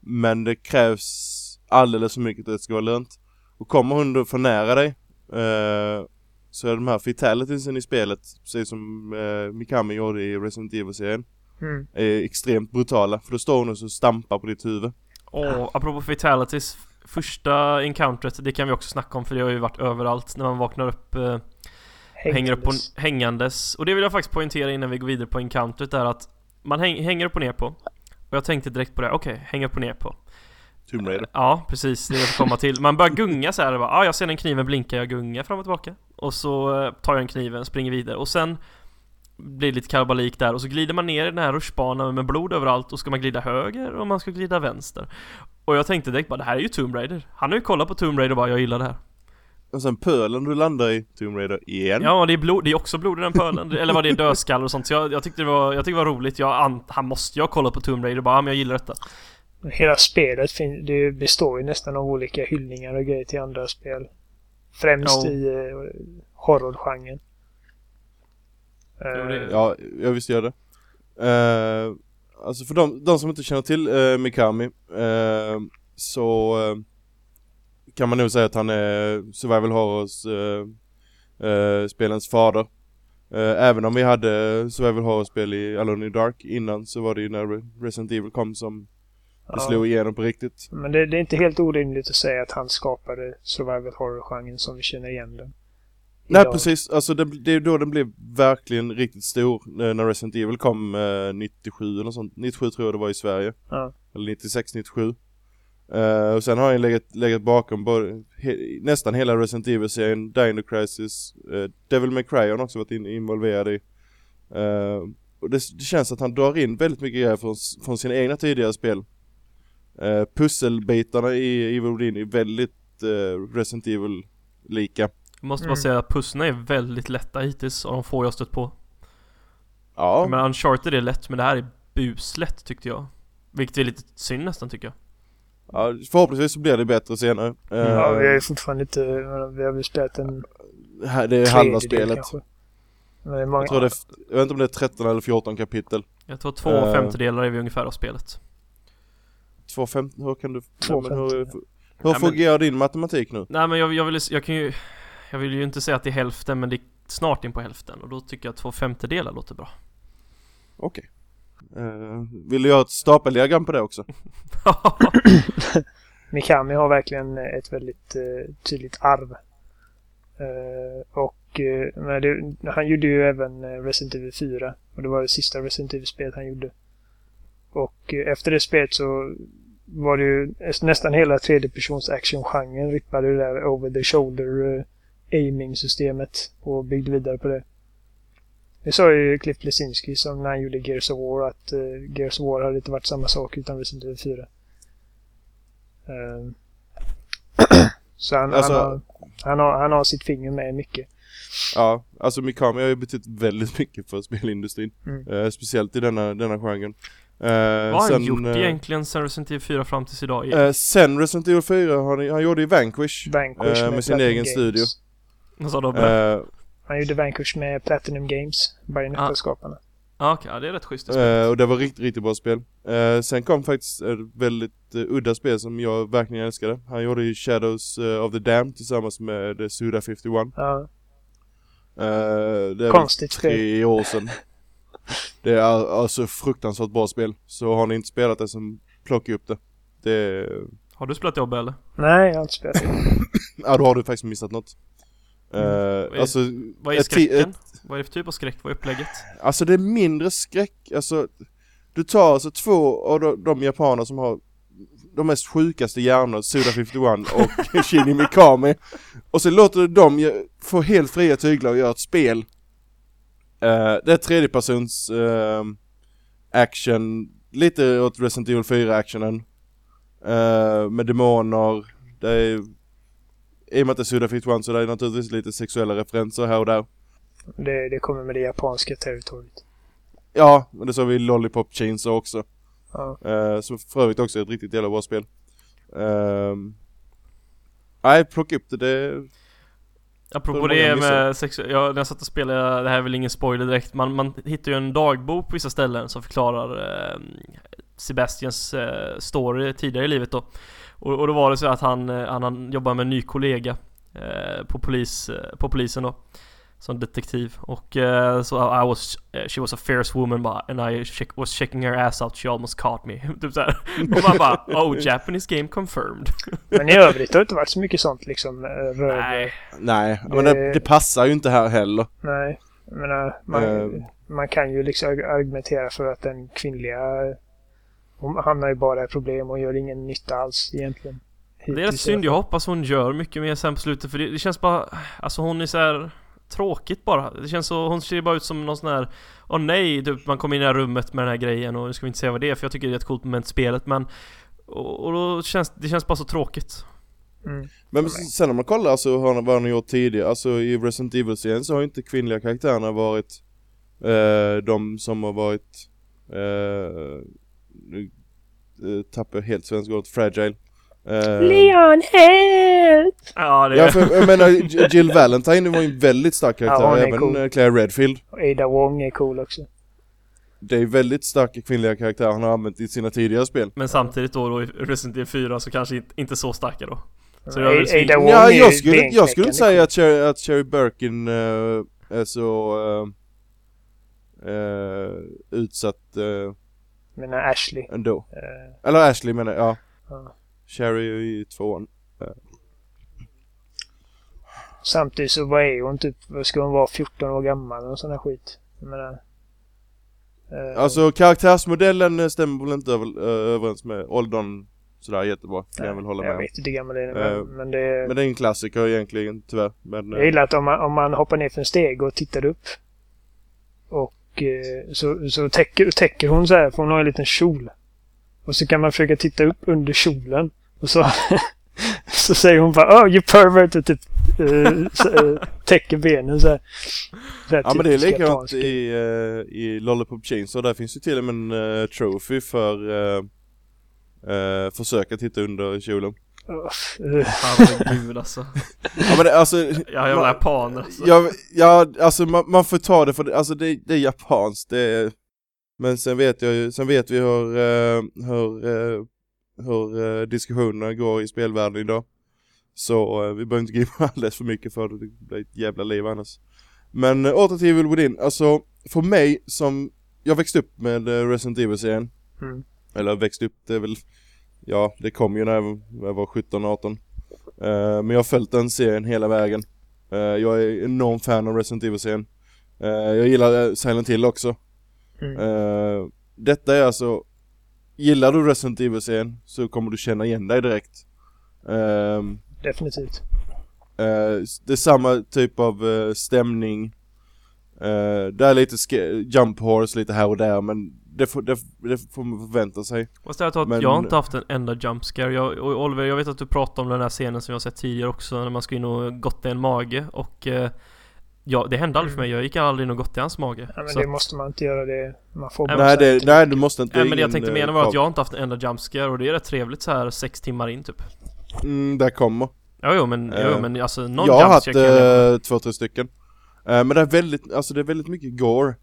Men det krävs alldeles för mycket att det ska vara lönt Och kommer hon då för nära dig uh, Så är de här fatalitiesen i spelet, precis som uh, Mikami gjorde i Resident Evil-serien mm. Är extremt brutala, för då står hon och så stampar på ditt huvud
Och apropå fatalities Första encountret, det kan vi också snacka om för det har ju varit överallt när man vaknar upp eh, Hänger upp på, hängandes. Och det vill jag faktiskt poängtera innan vi går vidare på encountret är att Man häng, hänger upp och ner på. Och jag tänkte direkt på det, okej, okay, hänga upp och ner på.
Tomb Raider
Ja, precis, det är jag komma till. Man börjar gunga så här, ja ah, jag ser den kniven blinka, jag gungar fram och tillbaka. Och så eh, tar jag den kniven, springer vidare. Och sen blir lite kalabalik där och så glider man ner i den här rutschbanan med blod överallt och ska man glida höger och man ska glida vänster och jag tänkte direkt bara, det här är ju Tomb Raider. Han har ju kollat på Tomb Raider och bara, jag gillar det här.
Och sen pölen du landar i Tomb Raider igen.
Ja, det är, blod, det är också blod i den pölen. Eller var det dödskallar och sånt. Så jag, jag, tyckte det var, jag tyckte det var roligt. Jag, han måste ju ha kollat på Tomb Raider och bara, ja, men jag gillar detta.
Hela spelet det består ju nästan av olika hyllningar och grejer till andra spel. Främst oh. i uh, horrorgenren.
Uh, ja, jag visste gör det. Uh, Alltså för de, de som inte känner till eh, Mikami så kan man nog säga att han är survival horrors spelens fader. Även om vi hade survival horror-spel i Alone in Dark innan så var det ju när Resident Evil kom som det slog igenom på riktigt.
Men det, det, är inte helt orimligt att säga att han skapade survival horror-genren som vi känner igen den.
Nej precis, alltså det, det är då den blev verkligen riktigt stor när Resident Evil kom eh, 97 eller sånt, 97 tror jag det var i Sverige. Ja. Eller 96, 97. Uh, och sen har han legat, legat bakom både, he, nästan hela Resident Evil-serien, Dino Crisis, uh, Devil May Cry har också varit in, involverad i. Uh, och det, det, känns att han drar in väldigt mycket grejer från, från sina egna tidigare spel. Pusselbitarna i Evil Within är väldigt Resident Evil-lika.
Jag måste mm. bara säga att pusslarna är väldigt lätta hittills av de få jag stött på. Ja. Men Uncharted är lätt, men det här är buslätt tyckte jag. Vilket är lite synd nästan tycker jag.
Ja, förhoppningsvis så blir det bättre senare.
Mm. Ja, vi har ju fortfarande inte, vi har väl spelat en
Det är halva spelet. Många... Jag tror det är, jag vet inte om det är 13 eller 14 kapitel.
Jag tror två uh, femtedelar är vi ungefär av spelet.
Två femtedelar? Hur kan du... Två hur, hur, hur fungerar din matematik nu?
Nej men jag, jag vill, jag kan ju jag vill ju inte säga att det är hälften men det är snart in på hälften och då tycker jag att två femtedelar låter bra.
Okej. Okay. Uh, eh, vill du göra ett stapeldiagram på det också?
Mikami har verkligen ett väldigt uh, tydligt arv. Uh, och uh, det, han gjorde ju även Resident Evil 4 och det var det sista Resident Evil-spelet han gjorde. Och efter det spelet så var det ju nästan hela tredjepersons actiongenren rippade det där over the shoulder aiming-systemet och byggde vidare på det. Det sa ju Cliff Lesinski som när han gjorde Gears of War att uh, Gears of War hade inte varit samma sak utan Resident Evil 4. Uh, så han, alltså, han, har, han, har, han har sitt finger med mycket.
Ja, alltså Mikami har ju betytt väldigt mycket för spelindustrin. Mm. Uh, speciellt i denna, denna genren.
Uh, Vad har han gjort uh, egentligen sen Resident Evil 4 fram tills idag?
Uh, sen Resident Evil 4 har han, han gjorde ju Vanquish. Vanquish med, med sin egen Games. studio.
Vad sa du? Uh,
han gjorde Vanquish med Platinum Games, Bayonetta-skaparna.
Ah, Okej, okay, ja, det är rätt schysst
uh, Och det var riktigt, riktigt bra spel. Uh, sen kom faktiskt ett väldigt uh, udda spel som jag verkligen älskade. Han gjorde ju Shadows of the Dam tillsammans med Suda 51. Ja. det
Konstigt
tre spel. år sedan. det är alltså fruktansvärt bra spel. Så har ni inte spelat det så plocka upp det. Det
Har du spelat jobb eller?
Nej, jag har inte spelat det.
ja, då har du faktiskt missat något.
Mm. Uh, vad, är, alltså, vad är skräcken? Ett, vad är det för typ av skräck? Vad är upplägget?
Alltså det är mindre skräck, alltså Du tar alltså två av de, de japaner som har de mest sjukaste hjärnor, Suda 51 och Shinji Mikami Och så låter du dem få helt fria tyglar och göra ett spel uh, Det är tredjepersons uh, action, lite åt Resident Evil 4 actionen uh, Med demoner, det är i och med att det är Suda 51 så det är naturligtvis lite sexuella referenser här och där.
Det, det kommer med det japanska territoriet.
Ja, men det såg vi i Lollipop Chainsaw också.
Ja.
Uh, som för övrigt också är ett riktigt jävla bra spel. Uh, nej, plocka upp det. det
Apropå det med sex, ja, när jag satt och spelade, det här är väl ingen spoiler direkt, man, man hittar ju en dagbok på vissa ställen som förklarar eh, Sebastians eh, story tidigare i livet då. Och, och då var det så att han, eh, han, han jobbar med en ny kollega eh, på, polis, eh, på polisen då som detektiv och uh, så I was, uh, she was a fierce woman but, and I check, was checking her ass out, she almost caught me. typ såhär. Och man bara oh Japanese game confirmed.
men i övrigt har det inte varit så mycket sånt liksom.
Röd. Nej.
Nej, men det, det, passar ju inte här heller.
Nej, jag menar man, uh. man kan ju liksom argumentera för att den kvinnliga hon hamnar ju bara i problem och gör ingen nytta alls egentligen.
Det är rätt synd, jag hoppas hon gör mycket mer sen på slutet för det, det känns bara, alltså hon är så här tråkigt bara. Det känns så, hon ser bara ut som någon sån här Åh oh, nej, typ, man kommer in i det här rummet med den här grejen och nu ska vi inte säga vad det är för jag tycker det är ett coolt moment i spelet men och, och då känns det känns bara så tråkigt.
Mm. Men sen om man kollar alltså vad han har gjort tidigare, alltså i Resident Evil-serien så har inte kvinnliga karaktärerna varit eh, de som har varit eh, nu eh, tappar jag helt svenska ordet, fragile.
Uh, Leon helt!
Ja, det ja för, jag menar Jill Valentine var ju en väldigt stark karaktär, ja, även cool. Claire Redfield.
Och Ada Wong är cool också.
Det är väldigt starka kvinnliga karaktärer han har använt i sina tidigare spel.
Men samtidigt då, då i Resident Evil 4 så kanske inte, inte så starka då.
Så ja, Ada Wong
ja, jag skulle, jag skulle inte säga att Cherry, att Cherry Birkin uh, är så uh, uh, utsatt uh,
Menar Ashley
Ändå Eller Ashley menar jag, ja. Cherry i tvåan.
Samtidigt så vad är hon typ, ska hon vara 14 år gammal och sån här skit? Jag menar,
eh, Alltså karaktärsmodellen stämmer väl inte över, överens med åldern sådär jättebra, kan jag väl hålla med
Jag vet inte hur gammal det är men, uh, men det är...
Men det är en klassiker egentligen, tyvärr. Men,
jag gillar att om man, om man hoppar ner för en steg och tittar upp och så, så täcker, täcker hon så här, för hon har en liten kjol. Och så kan man försöka titta upp under kjolen och så, så säger hon bara oh you pervert och typ uh, täcker benen så här.
Ja men det är likadant i, uh, i Lollipop Chains och där finns ju till och med en uh, trophy för uh, uh, försök att hitta under kjolen.
Herregud alltså.
Ja men alltså.
Ja jävla japaner alltså.
Ja, ja alltså man, man, får ta det för det, alltså det, det är japanskt, det är, Men sen vet jag ju, sen vet vi hur, uh, hur hur uh, diskussionerna går i spelvärlden idag. Så vi behöver inte in alldeles för mycket för det, det blir ett jävla liv annars. Men åter till Evil Within, alltså för mig som, jag växte upp med Resident Evil-serien. Mm. Eller växte upp, det är väl, ja det kom ju när jag, var 17-18. Uh, men jag har följt den serien hela vägen. Uh, jag är enorm fan av Resident Evil-serien. Uh, jag gillar Silent Hill också. Mm. detta är alltså Gillar du Resident Evil-serien så kommer du känna igen dig direkt.
Um, Definitivt.
Det är samma typ av stämning. Det är lite jump horse lite här och där men det får, det, det får man förvänta sig.
Fast jag, att men... jag har inte haft en enda jump scare. Jag, och Oliver, jag vet att du pratade om den här scenen som jag har sett tidigare också när man ska in och gotta en mage och Ja, det hände aldrig för mig. Jag gick aldrig in och gått i hans mage.
Ja, men det måste man inte göra. Det, man får
bara nej, det, nej, du måste inte.
Nej, men det jag tänkte mena var att jag inte haft en enda jumpscare och det är rätt trevligt så här sex timmar in typ.
Mm, där kommer.
Ja, jo, men, uh, jo, men alltså någon
Jag har haft uh, två, tre stycken. Uh, men det är väldigt, alltså det är väldigt mycket gore.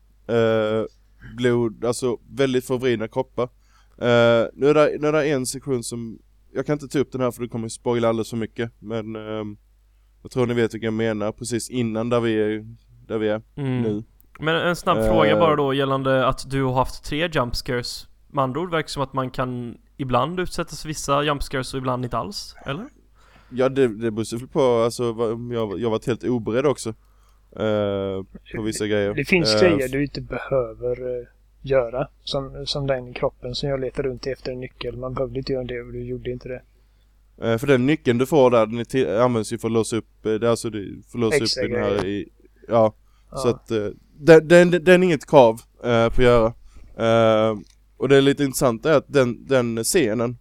Blod, alltså väldigt förvridna kroppar. Uh, nu, är det, nu är det en sektion som, jag kan inte ta upp den här för du kommer spoila alldeles för mycket. Men um, jag tror ni vet vilka jag menar, precis innan där vi är, där vi är mm. nu.
Men en snabb uh, fråga bara då gällande att du har haft tre jumpscares. Med andra ord verkar det som att man kan ibland utsättas för vissa jumpscares och ibland inte alls, eller?
Ja det, det beror på, alltså jag, jag varit helt oberedd också. Uh, på vissa grejer.
Det finns uh, grejer du inte behöver uh, göra. Som, som den i kroppen som jag letar runt efter en nyckel. Man behövde inte göra det och du gjorde inte det.
Eh, för den nyckeln du får där, den används ju för att låsa upp, eh, det är alltså för att låsa Extra upp den här i, ja, ja. Så att den, den, den är inget krav på att göra. Och det är lite intressant är att den, den scenen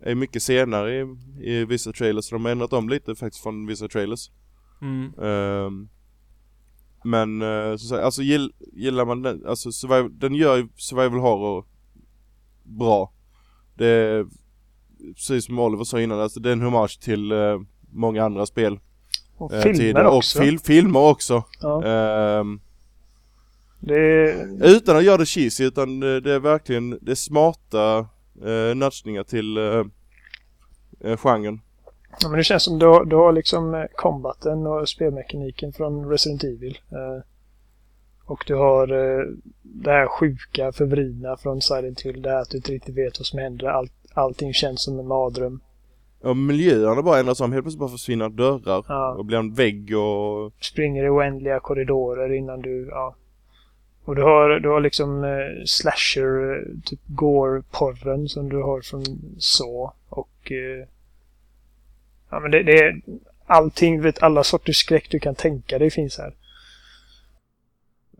är mycket senare i, i vissa trailers. De har ändrat om lite faktiskt från vissa trailers.
Mm.
Um, men uh, så, alltså gill, gillar man den, alltså survival, den gör ju survival horror bra. Det är precis som Oliver sa innan, alltså det är en hommage till uh, många andra spel.
Och uh, filmer också.
Och fil, filmer också.
Ja.
Um,
det...
Utan att göra det cheesy, utan det är verkligen, det är smarta uh, nudgningar till uh, uh, genren.
Ja, men det känns som du har, du har liksom combaten och spelmekaniken från Resident Evil. Eh, och du har eh, det här sjuka, förvridna från Silent Hill. Det här att du inte riktigt vet vad som händer. All, allting känns som en mardröm.
Ja, miljöerna bara ändras om. Helt plötsligt bara försvinner dörrar.
Ja.
Och blir en vägg och...
Springer i oändliga korridorer innan du, ja. Och du har, du har liksom eh, slasher, eh, typ gore-porren som du har från så och eh, Ja men det, det är allting, vet alla sorters skräck du kan tänka dig finns här.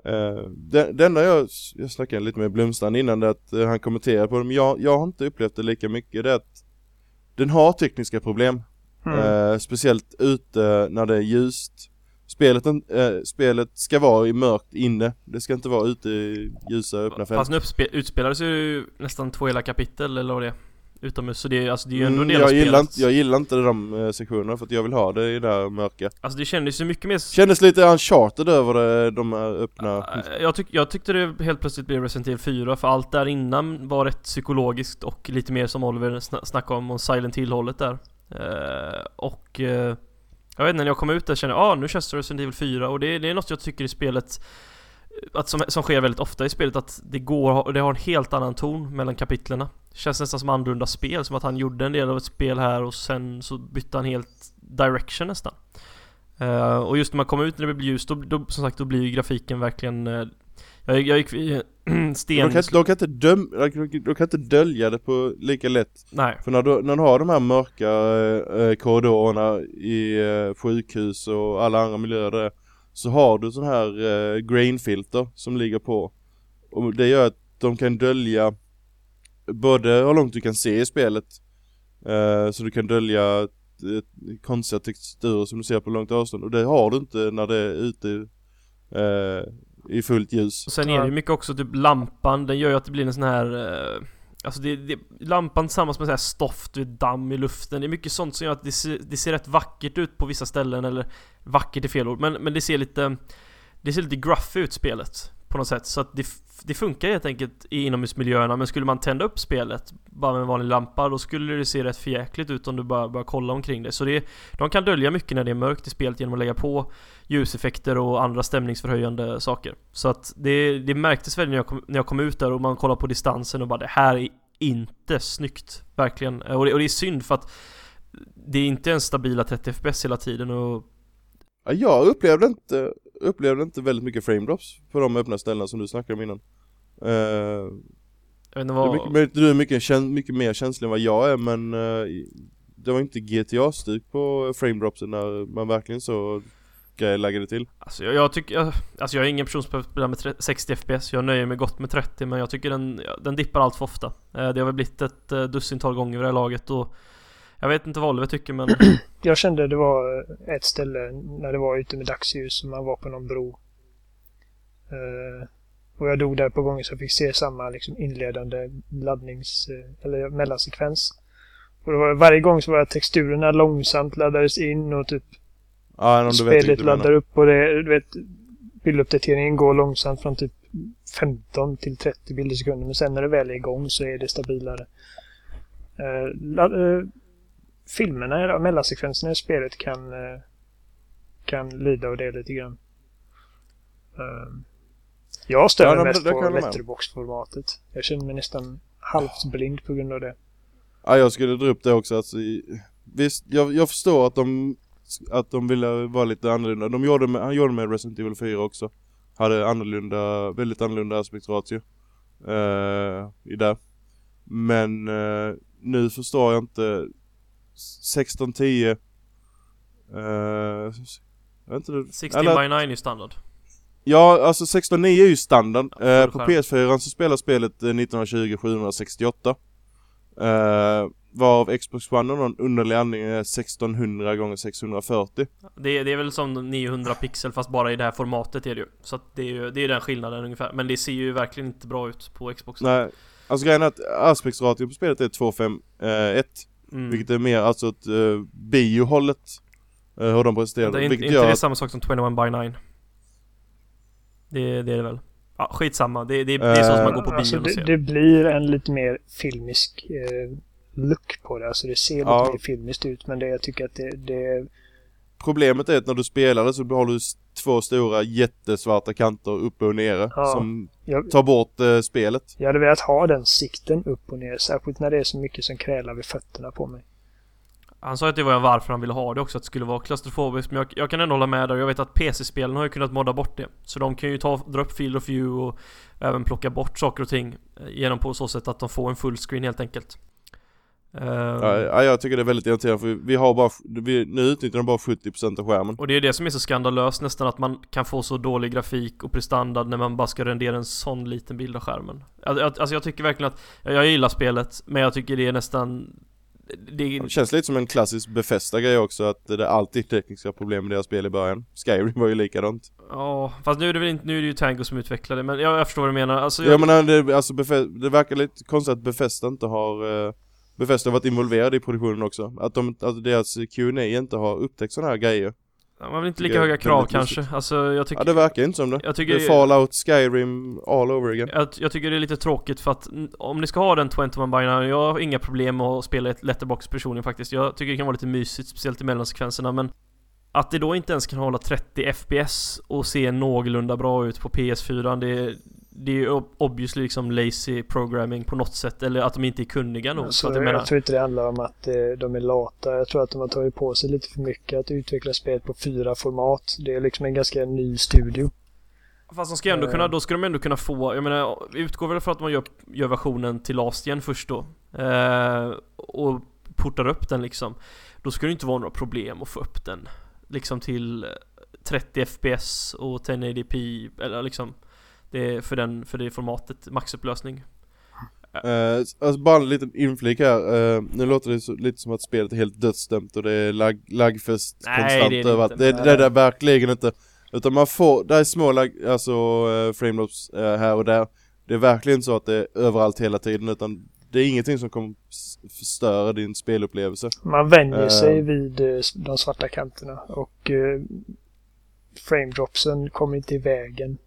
Uh, det, det enda jag, jag snackade lite med Blomstrand innan det att uh, han kommenterade på det, men jag, jag har inte upplevt det lika mycket. Det är att den har tekniska problem. Mm. Uh, speciellt ute när det är ljust. Spelet, spelet ska vara i mörkt inne. Det ska inte vara ute i ljusa öppna fält.
Fast nu utspelar sig ju nästan två hela kapitel eller vad det är utomhus så det, alltså, det är ju ändå
mm,
del
jag, gillar inte, jag gillar inte de eh, sektionerna för att jag vill ha det i det där mörka.
Alltså det kändes ju mycket mer
Kändes lite uncharted över det, de här öppna
jag, tyck, jag tyckte det helt plötsligt blev Resident Evil 4 för allt där innan var rätt psykologiskt och lite mer som Oliver snackade om, om Silent Hill-hållet där. Uh, Och uh, Jag vet inte, när jag kom ut där kände jag ah, nu känns det Resident Evil 4 och det, det är något jag tycker i spelet att som, som sker väldigt ofta i spelet att det går, det har en helt annan ton mellan kapitlerna. Känns nästan som annorlunda spel, som att han gjorde en del av ett spel här och sen så bytte han helt direction nästan. Uh, Och just när man kommer ut när det blir ljust, då, då, som sagt då blir ju grafiken verkligen uh, jag, jag gick uh, sten...
De kan, de, kan inte döm, de kan inte dölja det på lika lätt.
Nej.
För när du, när du har de här mörka uh, korridorerna i uh, sjukhus och alla andra miljöer där Så har du sån här uh, grainfilter som ligger på Och det gör att de kan dölja både hur långt du kan se i spelet uh, så du kan dölja uh, konstiga texturer som du ser på långt avstånd och det har du inte när det är ute uh, i fullt ljus.
Och sen är det ju mycket också typ lampan, den gör ju att det blir en sån här uh, Alltså det, det, lampan tillsammans med så här stoft, damm i luften. Det är mycket sånt som gör att det ser, det ser rätt vackert ut på vissa ställen eller Vackert är fel ord, men, men det ser lite Det ser lite gruffy ut spelet. På något sätt, så att det det funkar helt enkelt i inomhusmiljöerna men skulle man tända upp spelet bara med en vanlig lampa då skulle det se rätt förjäkligt ut om du bara börjar kolla omkring dig Så det, de kan dölja mycket när det är mörkt i spelet genom att lägga på ljuseffekter och andra stämningsförhöjande saker. Så att det, det märktes väl när jag, kom, när jag kom ut där och man kollar på distansen och bara det här är inte snyggt. Verkligen. Eh, och det, och det är synd för att det är inte ens stabila 30 FPS hela tiden och
Ja, jag upplevde inte, upplevde inte väldigt mycket frame drops på de öppna ställena som du snackade om innan. Uh,
jag vad...
Du är mycket, du är mycket, mycket mer känslig än vad jag är men uh, det var inte GTA-stuk på frame dropsen när man verkligen så laggade till.
Alltså jag, jag tycker, jag, alltså jag är ingen person som spelar med 60 FPS, jag nöjer mig gott med 30 men jag tycker den, den dippar allt för ofta. Uh, det har väl blivit ett dussintal gånger vid det här laget och jag vet inte vad Oliver tycker men...
jag kände det var ett ställe när det var ute med dagsljus och man var på någon bro. Uh, och jag dog där på gånger så jag fick se samma liksom, inledande laddnings... Uh, eller mellansekvens. Och det var, varje gång så var det texturerna långsamt laddades in och typ...
Ja,
spelet laddar upp och det, du vet... Bilduppdateringen går långsamt från typ 15 till 30 bilder i sekunden men sen när det väl är igång så är det stabilare. Uh, filmerna, mellansekvenserna i spelet kan, eh, kan lida av det lite grann. Ehm, jag stör mig ja, mest på letterbox-formatet. Jag känner mig nästan halvt blind på grund av det.
Ja, jag skulle dra upp det också. Alltså, visst, jag, jag förstår att de, att de ville vara lite annorlunda. De gjorde med, han gjorde med Resident Evil 4 också. Hade annorlunda, väldigt annorlunda aspektratio. Uh, i det. Men uh, nu förstår jag inte 1610 uh, jag vet inte,
16 eller, by 9 är standard.
Ja, alltså 16.9 är ju standard. Ja, uh, på PS4 så spelar spelet 1920 768. Uh, Varav Xbox One av någon underlig anledning är 1600 gånger 640
det, det är väl som 900 pixel fast bara i det här formatet är det ju. Så att det är ju, det är den skillnaden ungefär. Men det ser ju verkligen inte bra ut på Xbox.
Nej, alltså grejen är att aspektsration på spelet är 251 mm. Vilket är mer alltså ett uh, bio-hållet uh, Hur de presterar
Det är inte, inte det samma sak som 21 by 9 det, det är det väl Ja, skitsamma. Det, det, det är så som man går på bio alltså,
och ser. Det, blir en lite mer filmisk eh, look på det. Alltså det ser lite ja. mer filmiskt ut men det, jag tycker att det, det...
Problemet är att när du spelar det så har du två stora jättesvarta kanter uppe och nere ja. som jag, tar bort eh, spelet.
Jag hade velat ha den sikten upp och ner, särskilt när det är så mycket som krälar vid fötterna på mig.
Han sa att det var varför han ville ha det också, att det skulle vara klaustrofobiskt Men jag, jag kan ändå hålla med där, jag vet att PC-spelen har ju kunnat modda bort det Så de kan ju ta, dra upp field of view och även plocka bort saker och ting eh, Genom på så sätt att de får en fullscreen helt enkelt
uh, ja, jag tycker det är väldigt irriterande för vi har bara, vi, nu utnyttjar de bara 70% av skärmen
Och det är det som är så skandalöst nästan att man kan få så dålig grafik och prestanda när man bara ska rendera en sån liten bild av skärmen Alltså jag tycker verkligen att, jag gillar spelet men jag tycker det är nästan
det... det känns lite som en klassisk befästa grej också att det är alltid tekniska problem med deras spel i början. Skyrim var ju likadant.
Ja, fast nu är det väl inte, nu är det ju Tango som utvecklade men jag, jag förstår vad du menar. Alltså,
jag... Ja men det, alltså Befesta, det verkar lite konstigt att Befesta inte har uh, Befesta har varit involverade i produktionen också. Att de, alltså deras Q&A inte har upptäckt sådana här grejer.
Man vill inte lika höga krav kanske, alltså jag tycker
Ja det verkar inte som det. Jag tycker det är Fallout, Skyrim, all over again
jag, jag, tycker det är lite tråkigt för att om ni ska ha den 21 by now, jag har inga problem med att spela ett letterbox personligen faktiskt Jag tycker det kan vara lite mysigt, speciellt i mellansekvenserna men Att det då inte ens kan hålla 30 FPS och se någorlunda bra ut på PS4 det, det är ju obviously liksom lazy programming på något sätt eller att de inte är kunniga nog.
Alltså, jag, jag tror inte det handlar om att eh, de är lata. Jag tror att de har tagit på sig lite för mycket att utveckla spel på fyra format. Det är liksom en ganska ny studio.
Fast de ska ändå kunna, eh. då ska de ändå kunna få, jag menar, utgår väl för att man gör, gör versionen till Last igen först då. Eh, och portar upp den liksom. Då ska det inte vara några problem att få upp den. Liksom till 30 FPS och 1080p eller liksom det är för, den, för det formatet, maxupplösning.
Uh, alltså bara en liten inflik här, uh, nu låter det så, lite som att spelet är helt dödsdömt och det är lag, lagfest Nej, konstant det är det överallt. Det, det, det är verkligen inte. Utan man får, det är små lag, alltså uh, framelopes uh, här och där. Det är verkligen så att det är överallt hela tiden utan det är ingenting som kommer förstöra din spelupplevelse.
Man vänjer sig vid de svarta kanterna och uh, frame kommer inte i vägen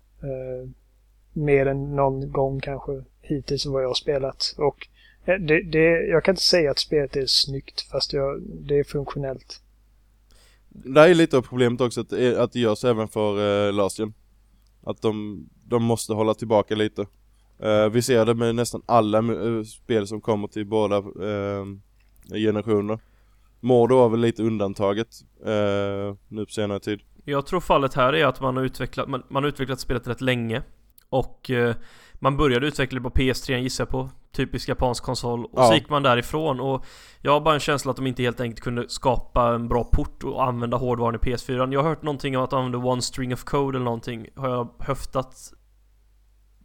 mer än någon gång kanske hittills vad jag har spelat. Och eh, det, det, jag kan inte säga att spelet är snyggt fast jag, det är funktionellt.
Det är lite av problemet också att, att det görs även för uh, Last Gen. Att de, de måste hålla tillbaka lite. Uh, vi ser det med nästan alla uh, spel som kommer till båda uh, generationer. Mordo var väl lite undantaget uh, nu på senare tid.
Jag tror fallet här är att man har utvecklat, man, man har utvecklat spelet rätt länge. Och eh, man började utveckla på PS3 gissar jag på. Typisk japansk konsol. Och ja. så gick man därifrån och Jag har bara en känsla att de inte helt enkelt kunde skapa en bra port och använda hårdvaran i PS4 Jag har hört någonting om att använda one string of code eller någonting. Har jag höftat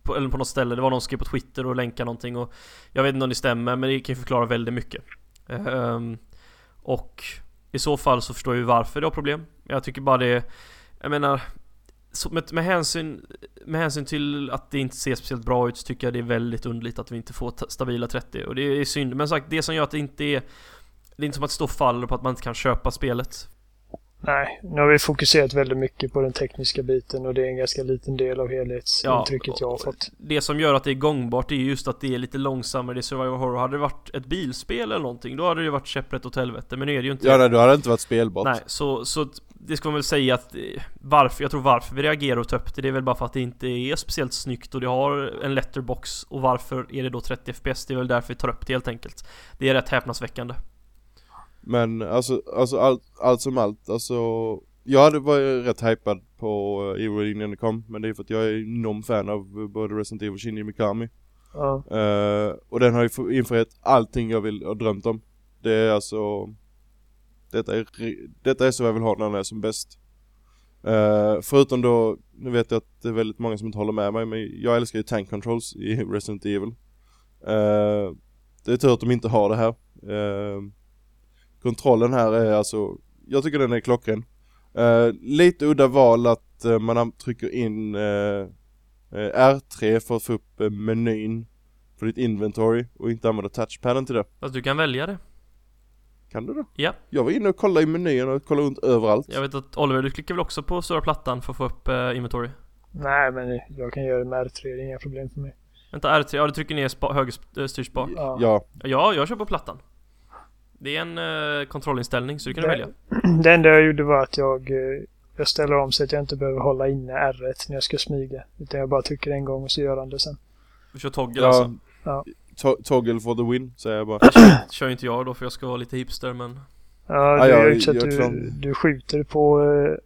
på, Eller på något ställe, det var någon som skrev på Twitter och länkade någonting och Jag vet inte om det stämmer men det kan ju förklara väldigt mycket. Um, Och i så fall så förstår jag ju varför det har problem. Jag tycker bara det Jag menar så med, med, hänsyn, med hänsyn till att det inte ser speciellt bra ut så tycker jag det är väldigt underligt att vi inte får stabila 30 och det är synd. Men sagt, det som gör att det inte är... Det är inte som att det står faller på att man inte kan köpa spelet.
Nej, nu har vi fokuserat väldigt mycket på den tekniska biten och det är en ganska liten del av helhetsintrycket ja, jag har fått.
Det som gör att det är gångbart är just att det är lite långsammare, det är survival horror. Hade det varit ett bilspel eller någonting, då hade det varit käpprätt åt helvete. Men nu är det ju inte
Ja, nej, då hade det inte varit spelbart.
Nej, så, så det ska man väl säga att eh, varför, jag tror varför vi reagerar och upp det, det är väl bara för att det inte är speciellt snyggt och det har en letterbox och varför är det då 30 FPS? Det är väl därför vi tar upp det helt enkelt. Det är rätt häpnadsväckande.
Men alltså, alltså allt, allt som allt, alltså jag hade varit rätt hypad på uh, Evil innan det kom, men det är för att jag är enorm fan av både Resident Evil och Shinji Mikami. Ja. Uh, och den har ju infriat allting jag vill och drömt om. Det är alltså detta är, detta är så jag vill ha när den är som bäst. Uh, förutom då, nu vet jag att det är väldigt många som inte håller med mig, men jag älskar ju tank controls i Resident Evil. Uh, det är tur att de inte har det här. Uh, kontrollen här är alltså, jag tycker den är klockren. Uh, lite udda val att uh, man trycker in R3 för att få upp menyn för ditt inventory och inte använda touchpaden till det.
Fast du kan välja det.
Kan du det?
Ja.
Jag var inne och kollade i menyn och kollade runt överallt.
Jag vet att Oliver, du klickar väl också på stora plattan för att få upp uh, inventory?
Nej, men jag kan göra det med R3, det är inga problem för mig.
Vänta, R3, ja du trycker ner spa, höger styrspak?
Ja. ja.
Ja, jag kör på plattan. Det är en uh, kontrollinställning så du kan det, välja.
Det enda jag gjorde var att jag, uh, jag ställer om så att jag inte behöver hålla inne R1 när jag ska smyga. Utan jag bara trycker en gång och så gör han det sen.
Du kör toggle ja. alltså?
Ja.
To toggle for the win, säger jag bara.
Det kör inte jag då för jag ska vara lite hipster men...
Ja, du gör ju så att du, du skjuter på uh,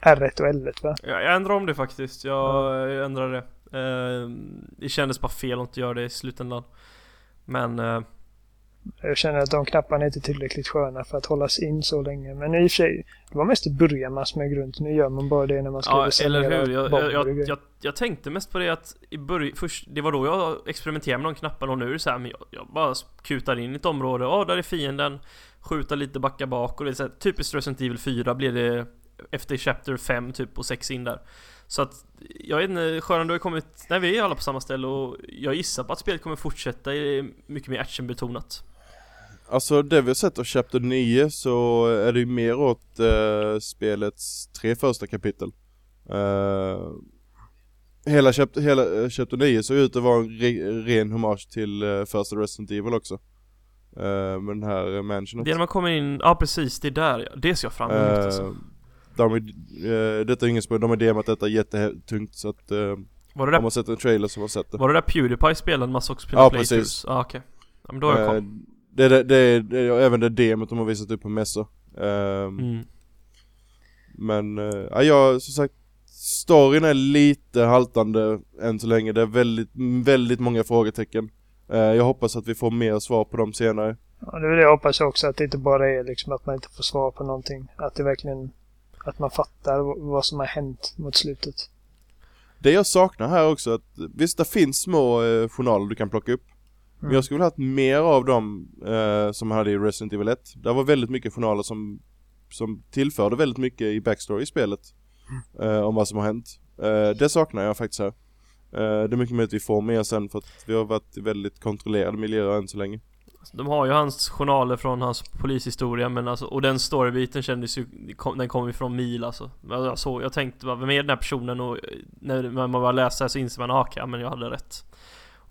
R1 och L1 va?
Ja, jag ändrar om det faktiskt. Jag, ja. jag ändrar det. Uh, det kändes bara fel att inte göra det i slutändan. Men... Uh,
jag känner att de knapparna är inte tillräckligt sköna för att hållas in så länge. Men i och för sig, det var mest i början man smög runt. Nu gör man bara det när man ska
Ja, eller hur. Jag, jag, jag, jag, tänkte mest på det att i början, först, det var då jag experimenterade med de knapparna och nu är det så här, men jag, bara kutar in i ett område. Ja, där är fienden. Skjuta lite, backa bak och det är så här, typiskt Resident Evil 4 blir det efter Chapter 5 typ och 6 in där. Så att, jag vet inte, Sjöran du har kommit, nej vi är alla på samma ställe och jag gissar på att spelet kommer fortsätta mycket mer actionbetonat.
Alltså det vi har sett av Chapter 9 så är det ju mer åt uh, spelets tre första kapitel. Uh, hela, chapter, hela uh, Chapter 9 såg ut att vara en re, ren hommage till uh, första Resident Evil också. Uh, med den här mansionet.
Det är när man kommer in, ja precis, det är där. Det ser jag fram emot uh, alltså.
De är, detta är ingen spel, de har demat detta jättetungt så att var det där, om man sett en trailer så har man sett det.
Var det där Pewdiepie spelade man också spelade
Ja precis.
Ja ah, okej. Okay. Ja, men då har jag koll.
Det, det, det, det är även det demot de har visat upp på mässor. Um, mm. Men, uh, ja jag, som sagt, storyn är lite haltande än så länge. Det är väldigt, väldigt många frågetecken. Uh, jag hoppas att vi får mer svar på dem senare.
Ja, det det jag hoppas också, att det inte bara är liksom att man inte får svar på någonting. Att det verkligen, att man fattar vad som har hänt mot slutet.
Det jag saknar här också, att visst det finns små eh, journaler du kan plocka upp. Men jag skulle vilja haft mer av dem eh, som hade i Resident Evil 1. Det var väldigt mycket journaler som, som tillförde väldigt mycket i backstory i spelet. Eh, om vad som har hänt. Eh, det saknar jag faktiskt här. Eh, det är mycket mer att vi får mer sen för att vi har varit i väldigt kontrollerade miljöer än så länge.
De har ju hans journaler från hans polishistoria men alltså, och den storybiten kändes ju, den kom ju från mil alltså. Jag, så, jag tänkte bara, vem är den här personen? Och när man bara läser så inser man, ah, ja men jag hade rätt.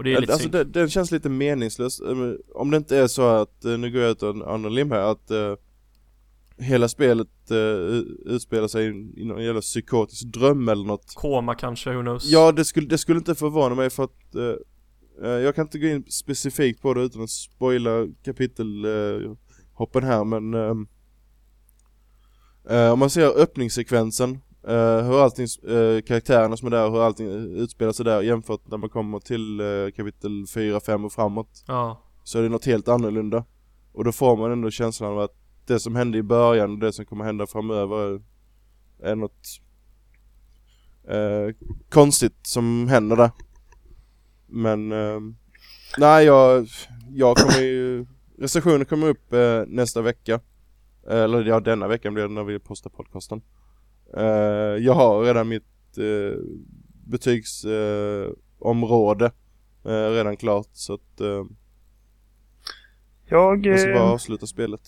Och det är lite
alltså det, den känns lite meningslös. Eh, om det inte är så att, eh, nu går jag ut en annan lim här, att uh, hela spelet uh, utspelar sig i någon jävla psykotisk dröm eller något.
Koma kanske, who knows?
Ja, det skulle, det skulle inte förvåna mig för att uh, jag kan inte gå in specifikt på det utan att spoila kapitelhoppen här men om man ser öppningssekvensen Uh, hur allting, uh, karaktärerna som är där, hur allting utspelar sig där jämfört när man kommer till uh, kapitel 4, 5 och framåt.
Ja.
Så är det något helt annorlunda. Och då får man ändå känslan av att det som hände i början och det som kommer hända framöver är något uh, konstigt som händer där. Men, nej jag, jag kommer ju, recensionen kommer upp nästa vecka. Eller ja, denna veckan blir det när vi postar podcasten. Uh, jag har redan mitt uh, betygsområde uh, redan klart så att
jag,
jag ska bara avsluta spelet.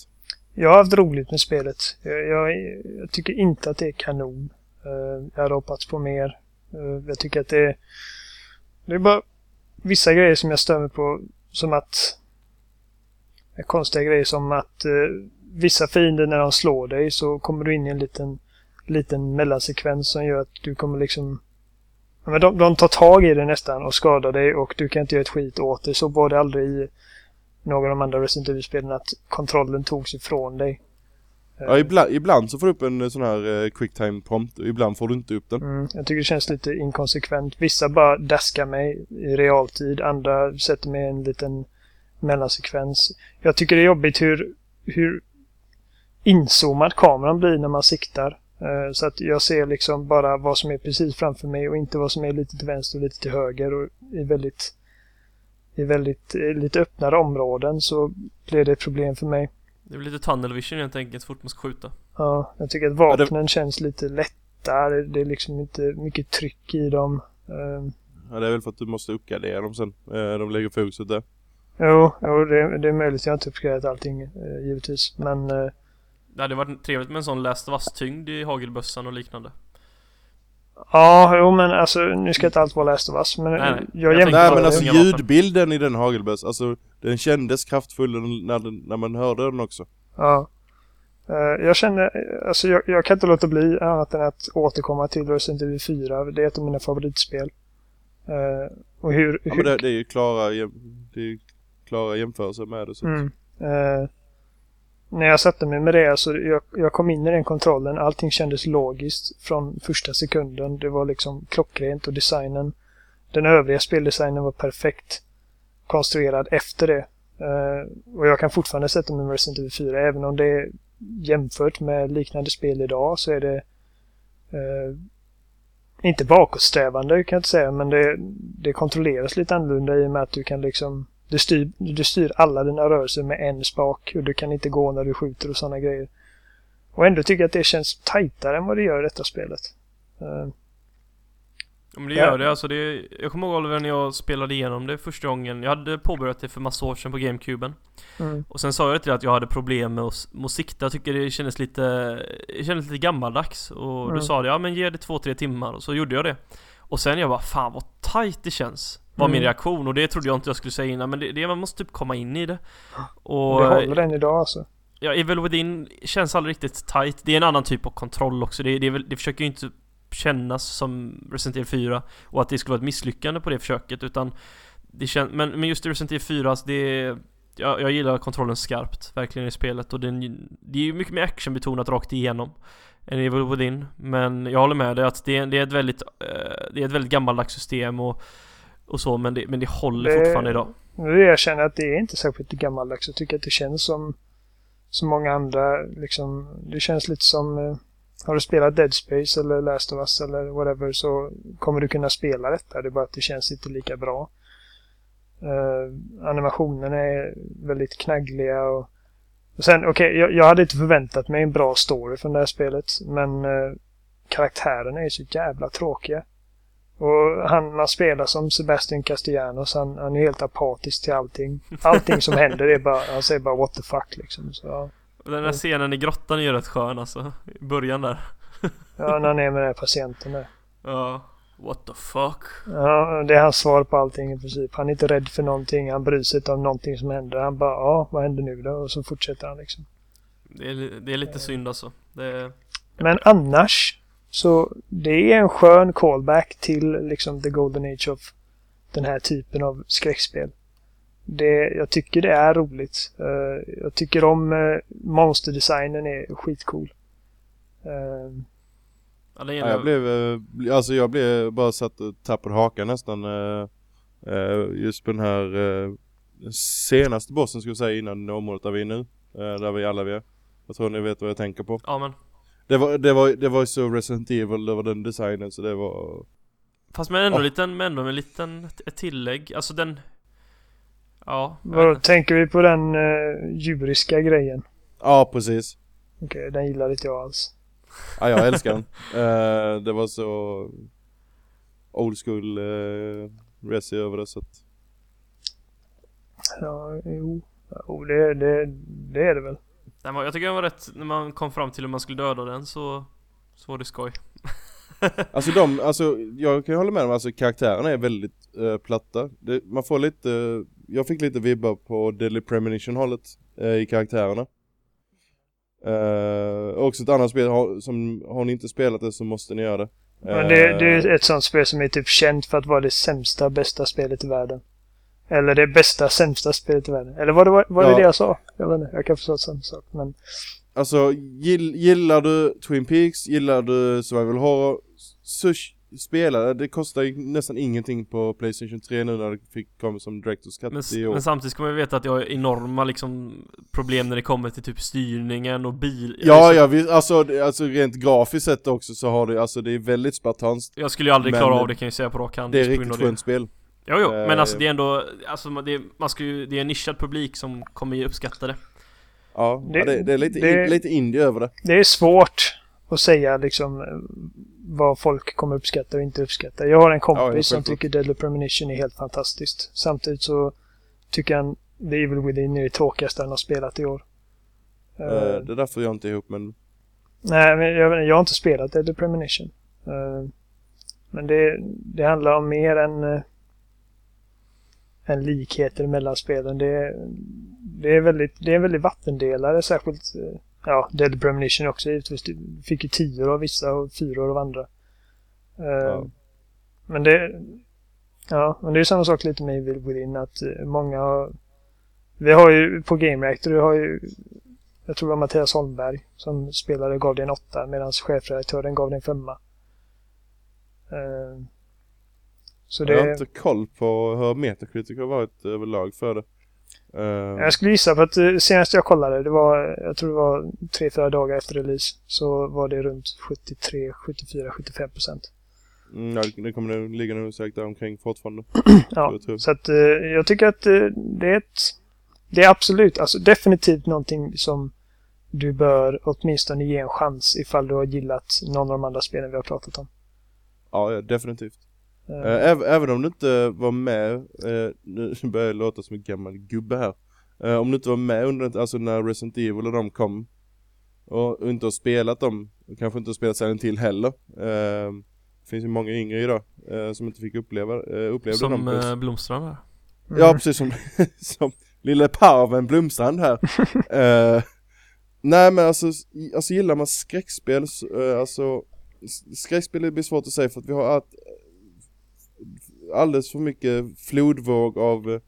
Jag har haft roligt med spelet. Jag, jag, jag tycker inte att det är kanon. jag hade hoppats på mer. jag tycker att det är, det är bara vissa grejer som jag stör mig på. Som att konstiga grejer som att vissa fiender när de slår dig så kommer du in i en liten liten mellansekvens som gör att du kommer liksom... Men de, de tar tag i det nästan och skadar dig och du kan inte göra ett skit åt det. Så var det aldrig i någon av de andra Resident Evil-spelen att kontrollen togs ifrån dig.
Ja, ibland, ibland så får du upp en sån här eh, quicktime prompt och ibland får du inte upp den.
Mm, jag tycker det känns lite inkonsekvent. Vissa bara daskar mig i realtid, andra sätter mig i en liten mellansekvens. Jag tycker det är jobbigt hur, hur inzoomad kameran blir när man siktar. Eh, så att jag ser liksom bara vad som är precis framför mig och inte vad som är lite till vänster och lite till höger och är väldigt i väldigt lite öppnare områden så blir det ett problem för mig.
Det blir lite tunnel vision helt enkelt så fort man ska skjuta.
Ja, jag tycker att vapnen ja, det... känns lite lättare. Det är liksom inte mycket tryck i dem. Ehm.
Ja, det är väl för att du måste uppgradera dem sen. Eh, de lägger fokuset där.
Jo, jo det, det är möjligt. Jag har inte uppgraderat allting eh, givetvis. Men... Eh,
det hade varit trevligt med en sån läst vass-tyngd i hagelbössan och liknande.
Ja, jo men alltså nu ska inte allt vara läst vass men nej, nej. jag,
jag Nej men alltså ljudbilden i den hagelböss, alltså den kändes kraftfull när, när man hörde den också.
Ja. Uh, jag känner, alltså jag, jag, kan inte låta bli annat än att återkomma till Resident Evil 4. Det är ett av mina favoritspel. Uh, och hur...
Ja, men det, det, är ju klara, det är klara jämförelser med det. Så mm. uh,
när jag satte mig med det, så jag, jag kom in i den kontrollen, allting kändes logiskt från första sekunden. Det var liksom klockrent och designen, den övriga speldesignen var perfekt konstruerad efter det. Uh, och jag kan fortfarande sätta mig med Resident Evil 4, även om det är jämfört med liknande spel idag så är det uh, inte bakåtsträvande kan jag inte säga, men det, det kontrolleras lite annorlunda i och med att du kan liksom du styr, du styr alla dina rörelser med en spak och du kan inte gå när du skjuter och sådana grejer. Och ändå tycker jag att det känns tajtare än vad det gör i detta spelet. Uh,
Ja, men det gör det. Alltså det, jag kommer ihåg Oliver när jag spelade igenom det första gången. Jag hade påbörjat det för massa år sedan på GameCuben. Mm. Och sen sa jag till att jag hade problem med att, med att sikta. Jag tycker det kändes lite, det kändes lite gammaldags. Och mm. du sa det, ja men ge det två, tre timmar. Och så gjorde jag det. Och sen jag bara, fan vad tight det känns. Var mm. min reaktion. Och det trodde jag inte jag skulle säga innan. Men det, det man måste typ komma in i det.
Och, det håller den idag alltså.
Ja, Evil Within känns aldrig riktigt tight. Det är en annan typ av kontroll också. Det, det, det försöker ju inte kännas som Resident Evil 4 och att det skulle vara ett misslyckande på det försöket utan det kän men, men just i Resident Evil 4, alltså det jag, jag gillar kontrollen skarpt verkligen i spelet och den, det är ju mycket mer actionbetonat rakt igenom än Evil Within men jag håller med dig att det, det är ett väldigt uh, det är ett väldigt gammaldags system och, och så men det, men det håller det, fortfarande idag.
Jag känner att det är inte särskilt gammaldags. Jag tycker att det känns som så många andra liksom, det känns lite som uh, har du spelat Dead Space eller Last of Us eller whatever så kommer du kunna spela detta. Det är bara att det känns inte lika bra. Uh, animationerna är väldigt knaggliga och, och sen, okej, okay, jag, jag, hade inte förväntat mig en bra story från det här spelet, men uh, karaktärerna är så jävla tråkiga. Och han man spelar som Sebastian Castellanos, han, han är helt apatisk till allting. Allting som händer är bara, han säger bara what the fuck liksom. Så, ja.
Den där scenen i grottan är ju rätt skön alltså, i början där.
ja, när han är med den här patienten där.
Ja, what the fuck?
Ja, det är hans svar på allting i princip. Han är inte rädd för någonting, han bryr sig inte om någonting som händer. Han bara, ja, vad händer nu då? Och så fortsätter han liksom.
Det är, det är lite synd alltså. Är...
Men annars, så det är en skön callback till liksom the golden age of den här typen av skräckspel det, jag tycker det är roligt. Uh, jag tycker om uh, monsterdesignen är skitcool. Uh,
ja, jag blev, alltså jag blev bara satt och tappade hakan nästan just på den här senaste bossen skulle jag säga innan området där vi är nu. där vi alla är. Jag tror ni vet vad jag tänker på.
Ja men.
Det var, det var, det var så Resident Evil, det var den designen så det var...
Fast med ändå oh. liten, med ändå en liten ett tillägg. Alltså den, Ja.
Vad tänker vi på den uh, djuriska grejen?
Ja, precis.
Okej, okay, den gillar inte jag alls.
Ja, jag älskar den. Uh, det var så old school uh, resi över det så att...
Ja, jo. Jo, det, det, det är det väl.
Jag tycker den var rätt, när man kom fram till hur man skulle döda den så, så var det skoj.
alltså de, alltså jag kan hålla med om, alltså karaktärerna är väldigt uh, platta. Det, man får lite, uh, jag fick lite vibbar på Deadly Premonition hållet uh, i karaktärerna. Uh, också ett annat spel, har, som har ni inte spelat det så måste ni göra det.
Men det, det är ett sånt spel som är typ känt för att vara det sämsta, bästa spelet i världen. Eller det bästa, sämsta spelet i världen. Eller var det var, var det, ja. det jag sa? Jag vet inte, jag kan förstå samma sak. Men...
Alltså, gill, gillar du Twin Peaks, gillar du Survival Horror, så spela det. kostar ju nästan ingenting på Playstation 3 nu när det fick komma som Directors Cut
men, i år. Men samtidigt ska man ju veta att jag har enorma liksom problem när det kommer till typ styrningen och bil
Ja, ja, vi, alltså, alltså rent grafiskt sett också så har det, alltså det är väldigt spartanskt
Jag skulle ju aldrig klara av det kan jag säga på rak hand
Det är riktigt skönt spel
Jo, jo, men alltså det är ändå, alltså det, man ska ju, det är en nischad publik som kommer ju uppskatta det.
Ja, det, ja, det, det är lite, det, in, lite indie över det.
Det är svårt att säga liksom vad folk kommer uppskatta och inte uppskatta. Jag har en kompis ja, som tycker Deadly Premonition är helt fantastiskt. Samtidigt så tycker han The Evil Within är det tråkigaste han har spelat i år.
Uh, det är därför jag inte är ihop men...
Nej, men jag, jag har inte spelat Deadly Premonition. Uh, men det, det handlar om mer än, uh, än likheter mellan spelen. Det, det, är väldigt, det är en väldigt vattendelare, särskilt uh, ja, Deadly Premonition också givetvis. Fick ju tio av vissa och fyra av andra. Ja. Men det... Ja, men det är samma sak lite med Evil Within att många har vi har ju på Game Reactor, vi har ju jag tror det var Mattias Holmberg som spelade gav det en 8 medan chefredaktören gav det en 5. Uh,
så det... Jag har inte koll på hur Metacritic har varit överlag för det.
Uh... Jag skulle gissa på att uh, senast jag kollade, det var, jag tror det var 3-4 dagar efter release, så var det runt 73, 74, 75 procent.
Mm, det kommer nog ligga nog säkert omkring fortfarande.
ja, så att uh, jag tycker att det är ett det är absolut, alltså definitivt någonting som du bör åtminstone ge en chans ifall du har gillat någon av de andra spelen vi har pratat om.
Ja, definitivt. Uh. Även om du inte var med, uh, nu börjar jag låta som en gammal gubbe här. Uh, om du inte var med under, alltså när Resident Evil och de kom och inte har spelat dem, och kanske inte har spelat Silent till heller. Det finns ju många yngre idag som inte fick uppleva, uppleva
som,
dem.
Som Blomstrand där.
Mm. Ja, precis som, som lille parven Blomstrand här. nej men alltså, alltså gillar man skräckspel, uh, alltså skräckspel blir svårt att säga för att vi har att, alldeles för mycket flodvåg av uh,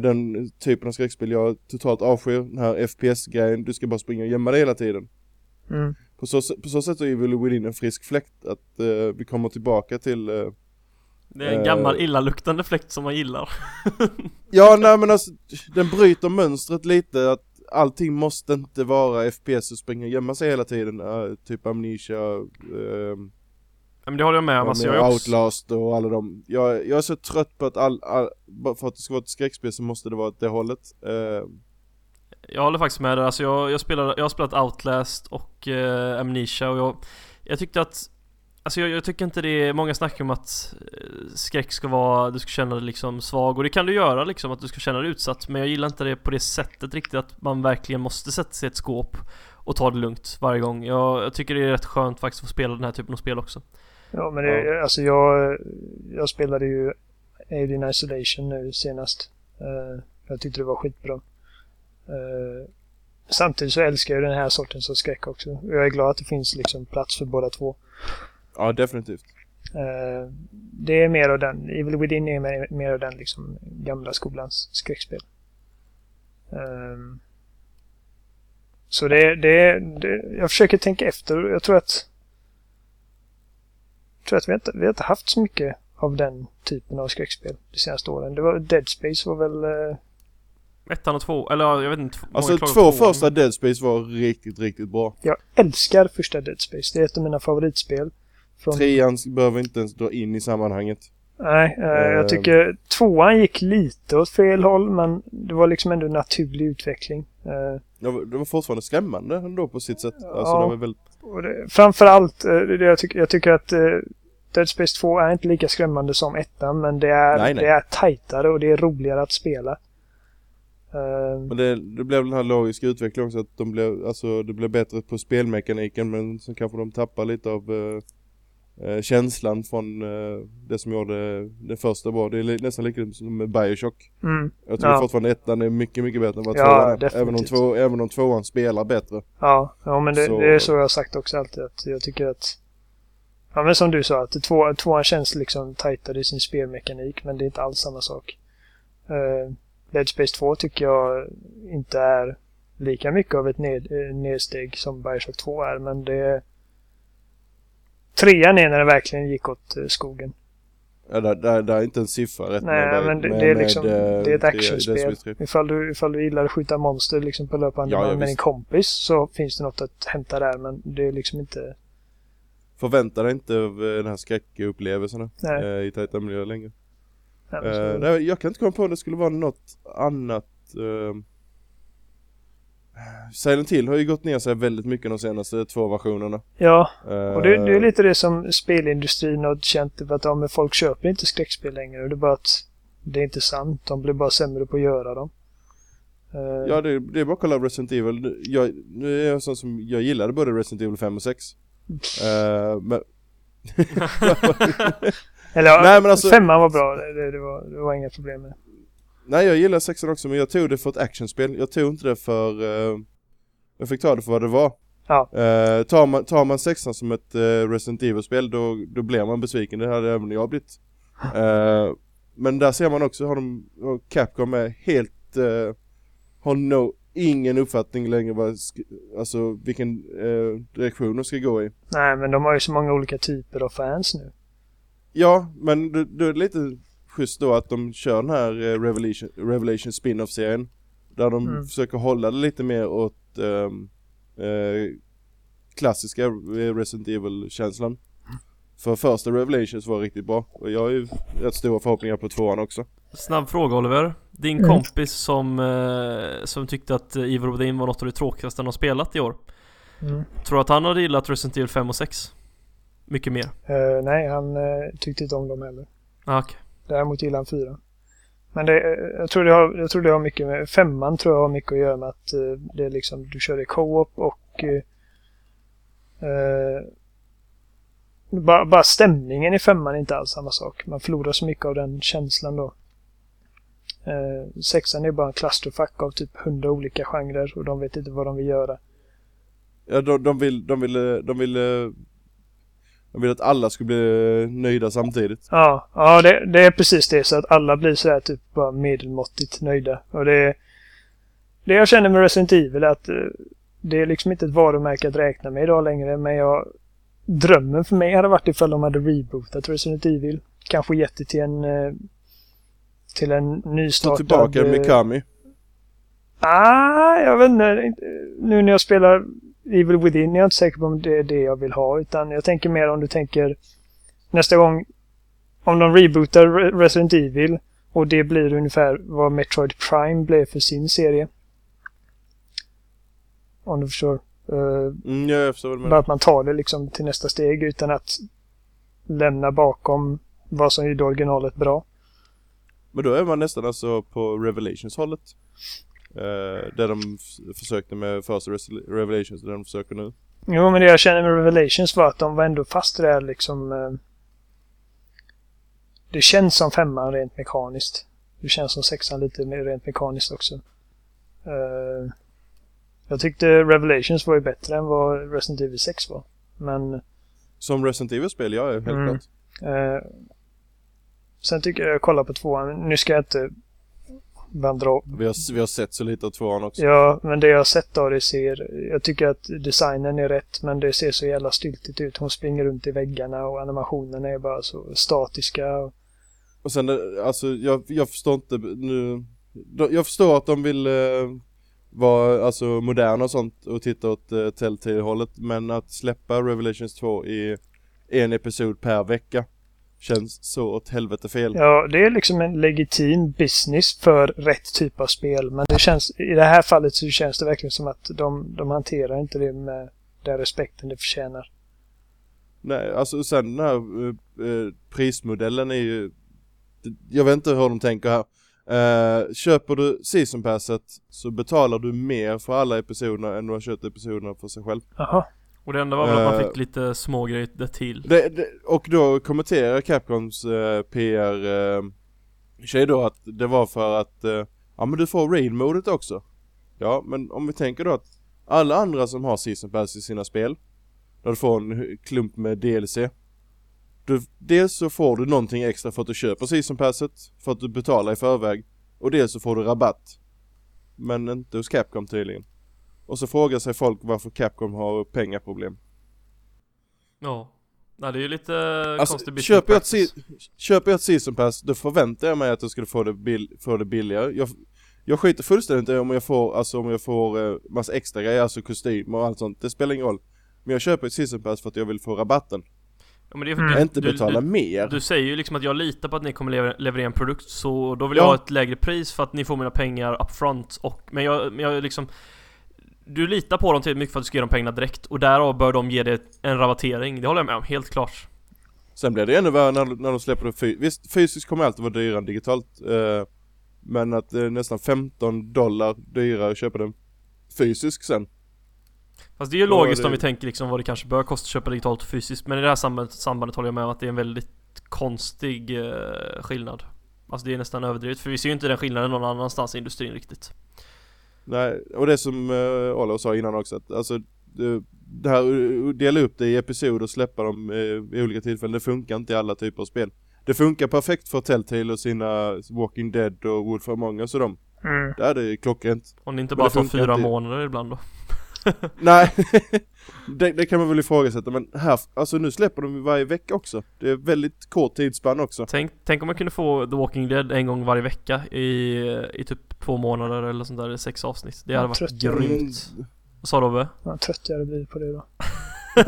den typen av skräckspel jag totalt avskyr, den här FPS-grejen, du ska bara springa och gömma dig hela tiden. Mm. På, så, på så sätt är Evil Within en frisk fläkt, att uh, vi kommer tillbaka till uh,
det är en gammal uh, illaluktande fläkt som man gillar
Ja nej men alltså Den bryter mönstret lite att Allting måste inte vara FPS och springa och gömma sig hela tiden uh, Typ Amnesia uh,
Men det håller jag med om,
alltså, jag Outlast och alla de jag, jag är så trött på att all, all, För att det ska vara ett skräckspel så måste det vara åt det hållet. Uh,
Jag håller faktiskt med där, alltså jag, jag, spelar, jag har spelat Outlast och uh, Amnesia och jag Jag tyckte att Alltså jag, jag, tycker inte det är, många snackar om att eh, skräck ska vara, du ska känna dig liksom svag och det kan du göra liksom, att du ska känna dig utsatt Men jag gillar inte det på det sättet riktigt, att man verkligen måste sätta sig i ett skåp och ta det lugnt varje gång. Jag, jag tycker det är rätt skönt faktiskt att få spela den här typen av spel också
Ja men det, ja. alltså jag, jag spelade ju Alien Isolation nu senast uh, Jag tyckte det var skitbra uh, Samtidigt så älskar jag den här sortens av skräck också. Jag är glad att det finns liksom plats för båda två.
Ja, definitivt.
Uh, det är mer av den. Evil Within är mer, mer av den liksom gamla skolans skräckspel. Um, så det, det, det, jag försöker tänka efter. Jag tror att tror att vi inte, vi har inte haft så mycket av den typen av skräckspel de senaste åren. Det var Dead Space var väl uh,
Ettan och två, eller jag vet inte.
Alltså två första Dead Space var riktigt, riktigt bra.
Jag älskar första Dead Space. Det är ett av mina favoritspel.
Från... Trean behöver inte ens dra in i sammanhanget.
Nej, eh, jag ehm. tycker tvåan gick lite åt fel håll men det var liksom ändå naturlig utveckling.
Eh, det var fortfarande skrämmande ändå på sitt sätt. Alltså, ja, det var väl...
det, framförallt, eh, det, jag, tycker, jag tycker att eh, Dead Space 2 är inte lika skrämmande som ettan men det är, nej, nej. det är tajtare och det är roligare att spela.
Men det, det blev den här logiska utvecklingen också att de blev, alltså det blev bättre på spelmekaniken men så kanske de tappar lite av eh, känslan från eh, det som gjorde det första bra. Det är nästan lika som med Bioshock. Mm. Jag tror ja. fortfarande ettan är mycket, mycket bättre än vad ja, tvåan är. Även om, två, även om tvåan spelar bättre.
Ja, ja men det, så, det är så jag har sagt också alltid. Att jag tycker att Ja men som du sa, att två, tvåan känns liksom tajtare i sin spelmekanik men det är inte alls samma sak. Uh, Dead Space 2 tycker jag inte är lika mycket av ett ned, eh, nedsteg som Bioshock 2 är men det Trean är när det verkligen gick åt eh, skogen.
Ja, där, där, där är inte en siffra rätt
Nej, med, men det, med, det är liksom, med, det är ett actionspel. Ifall du, ifall du gillar att skjuta monster liksom på löpande ja, med din kompis så finns det något att hämta där, men det är liksom inte...
Förvänta dig inte den här skräckupplevelsen eh, i tajta miljöer längre. Uh, nej, jag kan inte komma på om det skulle vara något annat uh, Silent Hill har ju gått ner sig väldigt mycket de senaste två versionerna.
Ja, och det, det är lite det som spelindustrin har känt för att ja, men folk köper inte skräckspel längre. Det är bara att det är inte sant. De blir bara sämre på att göra dem.
Uh, ja, det, det, är bara att kolla Resident Evil. Jag, nu är jag sån som, jag gillade både Resident Evil 5 och 6. Uh, men...
Eller Nej, men alltså... femman var bra, det, det, var, det var inga problem med.
Nej, jag gillar sexan också, men jag tog det för ett actionspel. Jag tog inte det för... Uh, jag fick ta det för vad det var.
Ja.
Uh, tar, man, tar man sexan som ett uh, Resident Evil-spel, då, då blir man besviken. Det hade även jag blivit. Uh, men där ser man också, har de, Capcom är helt... Uh, har no, ingen uppfattning längre vad, alltså vilken direktion de ska gå i.
Nej, men de har ju så många olika typer av fans nu.
Ja, men då är det lite schysst då att de kör den här Revelation, Revelation spin-off-serien. Där de mm. försöker hålla det lite mer åt um, uh, klassiska Resident Evil-känslan. För första Revelations var riktigt bra och jag har ju rätt stora förhoppningar på tvåan också.
Snabb fråga Oliver. Din mm. kompis som, eh, som tyckte att Evil Within var något av det tråkigaste han har spelat i år. Mm. Tror du att han hade gillat Resident Evil 5 och 6? Mycket mer?
Uh, nej, han uh, tyckte inte om dem heller.
Ah, okay.
Däremot gillar han 4. Men det, jag, tror det har, jag tror det har mycket med, femman tror jag har mycket att göra med att eh, det är liksom, du kör i co-op och eh, eh bara, bara stämningen i femman är inte alls samma sak. Man förlorar så mycket av den känslan då. Eh, sexan är bara en clusterfuck av typ hundra olika genrer och de vet inte vad de vill göra.
Ja, de, de vill, de vill, eh, de vill jag vill att alla ska bli nöjda samtidigt.
Ja, ja det, det är precis det. Så att alla blir så här typ bara medelmåttigt nöjda. Och det Det jag känner med Resident Evil är att eh, det är liksom inte ett varumärke att räkna med idag längre. Men jag... Drömmen för mig hade varit ifall de hade rebootat Resident Evil. Kanske gett det till en... Eh, till en nystartad...
Ta tillbaka eh, Mikami.
Ah, jag vet inte. Nu när jag spelar Evil Within är jag inte säker på om det är det jag vill ha. Utan jag tänker mer om du tänker nästa gång om de rebootar Resident Evil och det blir ungefär vad Metroid Prime blev för sin serie. Om du förstår.
Uh, mm, jag förstår
Bara att man tar det liksom till nästa steg utan att lämna bakom vad som gjorde originalet bra.
Men då är man nästan alltså på Revelations hållet. Uh, det de försökte med första Revelations, det de försöker nu.
Jo, men det jag känner med Revelations var att de var ändå fast där liksom... Uh, det känns som femman rent mekaniskt. Det känns som sexan lite mer rent mekaniskt också. Uh, jag tyckte Revelations var ju bättre än vad Resident Evil 6 var. Men...
Som Resident Evil-spel, ja, helt mm. klart.
Sen tycker jag, jag kollar på tvåan, nu ska jag inte vandra
vi har, vi har sett så lite av tvåan också.
Ja, men det jag har sett av det ser... Jag tycker att designen är rätt, men det ser så jävla styltigt ut. Hon springer runt i väggarna och animationerna är bara så statiska. Och,
och sen, alltså jag, jag förstår inte nu... Jag förstår att de vill eh, vara alltså moderna och sånt och titta åt eh, Telltale-hållet, men att släppa Revelations 2 i en episod per vecka känns så åt helvete fel.
Ja, det är liksom en legitim business för rätt typ av spel. Men det känns, i det här fallet så känns det verkligen som att de, de hanterar inte det med den respekten det förtjänar.
Nej, alltså sen den här eh, prismodellen är ju... Jag vet inte hur de tänker här. Uh, köper du Season Passet så betalar du mer för alla episoderna än du har köpt episoderna för sig själv.
Jaha.
Och det enda var väl att man fick eh, lite små grejer till.
Det, det, och då kommenterar Capcoms eh, PR eh, tjej då att det var för att eh, ja men du får raid-modet också. Ja, men om vi tänker då att alla andra som har season pass i sina spel, där du får en klump med DLC. Du, dels så får du någonting extra för att du köper season passet, för att du betalar i förväg, och dels så får du rabatt. Men inte hos Capcom tydligen. Och så frågar sig folk varför Capcom har pengaproblem.
Ja. Nej det är ju lite alltså, konstig
köper jag, ett, köper jag ett season pass, då förväntar jag mig att jag skulle få det, bil, få det billigare. Jag, jag skiter fullständigt i om jag får, alltså om jag får eh, massa extra grejer, alltså kostym och allt sånt. Det spelar ingen roll. Men jag köper ett season pass för att jag vill få rabatten.
Ja, men det är
för mm. Inte betala
du,
mer.
Du säger ju liksom att jag litar på att ni kommer leverera en produkt så då vill jag ha ett lägre pris för att ni får mina pengar upfront och Men jag, men jag liksom Du litar på dem tillräckligt mycket för att du ska ge dem pengarna direkt och därav bör de ge dig en rabattering. Det håller jag med om, helt klart.
Sen blir det ännu värre när, när de släpper det fysiskt. Visst, fysiskt kommer alltid vara dyrare än digitalt. Eh, men att det är nästan 15 dollar dyrare att köpa den fysiskt sen.
Fast det är ju logiskt det... om vi tänker liksom vad det kanske bör kosta att köpa digitalt och fysiskt. Men i det här sambandet, sambandet håller jag med om att det är en väldigt konstig eh, skillnad. Alltså det är nästan överdrivet, för vi ser ju inte den skillnaden någon annanstans i industrin riktigt.
Nej, och det som uh, Olof sa innan också att alltså det, det här dela upp det i episoder och släppa dem uh, i olika tillfällen, det funkar inte i alla typer av spel. Det funkar perfekt för Telltale och sina Walking Dead och Wood for Among Us och dem. Mm. Där är det klockrent.
Om det inte bara tar fyra inte... månader ibland då?
Nej, det, det, kan man väl ifrågasätta men här, alltså nu släpper de varje vecka också. Det är väldigt kort tidsspann också.
Tänk, tänk om man kunde få The Walking Dead en gång varje vecka i, i typ två månader eller sånt där, sex avsnitt. Det hade varit grymt. Vad sa du Robbe?
Ja, trött jag hade blivit på det då.
ja,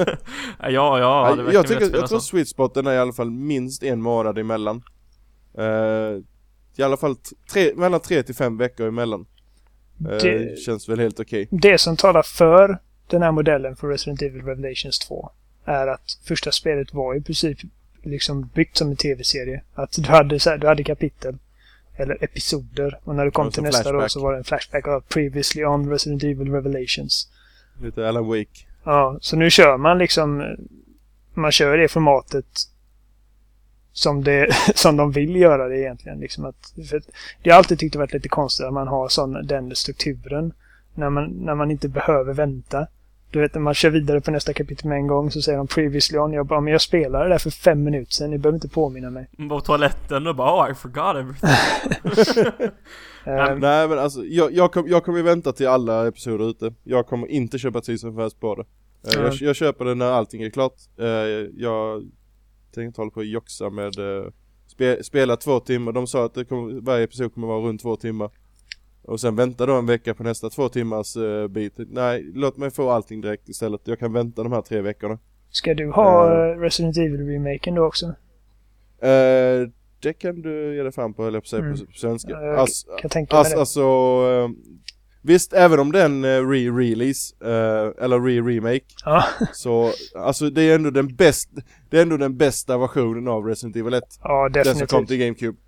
ja, ja
jag, jag, tycker, jag tror sweet spoten är i alla fall minst en månad emellan. Uh, I alla fall tre, mellan tre till fem veckor emellan. Uh, det känns väl helt okej.
Okay. Det som talar för den här modellen för Resident Evil Revelations 2 är att första spelet var i princip liksom byggt som en tv-serie. Att du hade, så här, du hade kapitel eller episoder och när du kom till nästa flashback. då så var det en flashback av Previously on Resident Evil Revelations.
Lite Alan Wake.
Ja, så nu kör man liksom man kör det formatet som, det, som de vill göra det egentligen. Liksom att, för det har alltid tyckt det varit lite konstigt att man har sån, den strukturen när man, när man inte behöver vänta. Du vet när man kör vidare på nästa kapitel med en gång så säger de previously on. Jag bara, men jag spelade det där för fem minuter sedan. Ni behöver inte påminna mig.
På toaletten och bara, oh I forgot everything.
um, Nej men alltså, jag, jag, kom, jag kommer vänta till alla episoder ute. Jag kommer inte köpa season fast på det. Mm. Jag, jag, köper det när allting är klart. Uh, jag tänkte inte hålla på och joxa med uh, spe, spela två timmar. De sa att det kommer, varje episod kommer vara runt två timmar. Och sen vänta då en vecka på nästa två timmars uh, bit. Nej, låt mig få allting direkt istället. Jag kan vänta de här tre veckorna.
Ska du ha uh, Resident Evil-remaken då också?
Uh, det kan du ge dig fram på, eller på, mm. på, på svenska.
Jag As, kan tänka mig det.
Alltså, visst, även om det är en re-release, eller re-remake,
ja.
så, alltså det är ändå den bästa, det är ändå den bästa versionen av Resident Evil 1.
Ja, definitivt.
Den som kom till GameCube.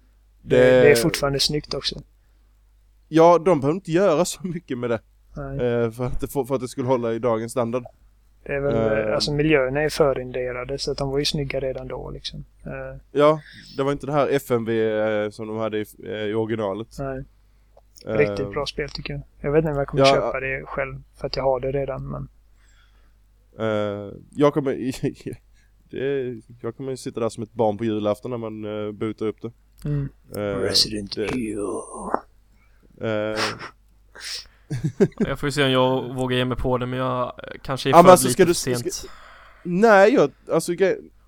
Det, det är fortfarande snyggt också.
Ja, de behöver inte göra så mycket med det. Eh, för, att det för, att det skulle hålla i dagens standard.
Det är väl, eh, alltså miljöerna är förinderade så att de var ju snygga redan då liksom. Eh.
Ja, det var inte det här FMV eh, som de hade i, i originalet.
Nej. Riktigt bra spel tycker jag. Jag vet inte om jag kommer ja, köpa det själv för att jag har det redan men...
jag kommer... det, jag kommer sitta där som ett barn på julafton när man uh, bootar upp det.
Mm. Resident Evil.
Uh,
jag får ju se om jag vågar ge mig på det men jag kanske är ja, för alltså, lite för sent. Ska,
nej, jag, alltså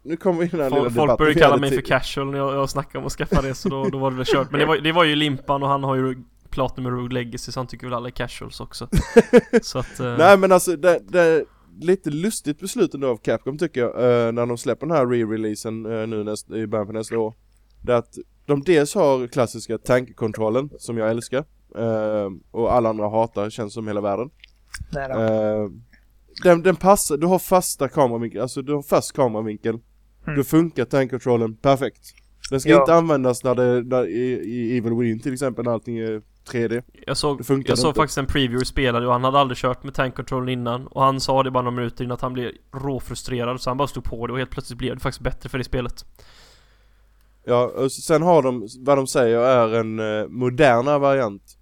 nu kommer vi in den
Folk, folk börjar kalla mig för casual när jag, jag snackar om att skaffa det så då, då var det väl kört. Men det var, det var ju Limpan och han har ju Platinum med Rogue Legacy så han tycker väl alla är casuals också. så att, uh...
Nej men alltså det, det lite lustigt beslut ändå av Capcom tycker jag, uh, när de släpper den här re-releasen uh, nu näst, i början på nästa år. Det är att de dels har klassiska tankkontrollen som jag älskar. Uh, och alla andra hatar, känns som hela världen.
Nej uh,
den, den passar, du har fasta kameravinkel, alltså du har fast kameravinkel. Mm. Du funkar tankkontrollen perfekt. Den ska ja. inte användas när det, när, i, i Evil Within till exempel när allting är 3D.
Jag såg, jag såg faktiskt en preview spelade och han hade aldrig kört med tankkontrollen innan. Och han sa det bara några minuter innan att han blev råfrustrerad så han bara stod på det och helt plötsligt blev det faktiskt bättre för det spelet.
Ja, och sen har de, vad de säger är en eh, modernare variant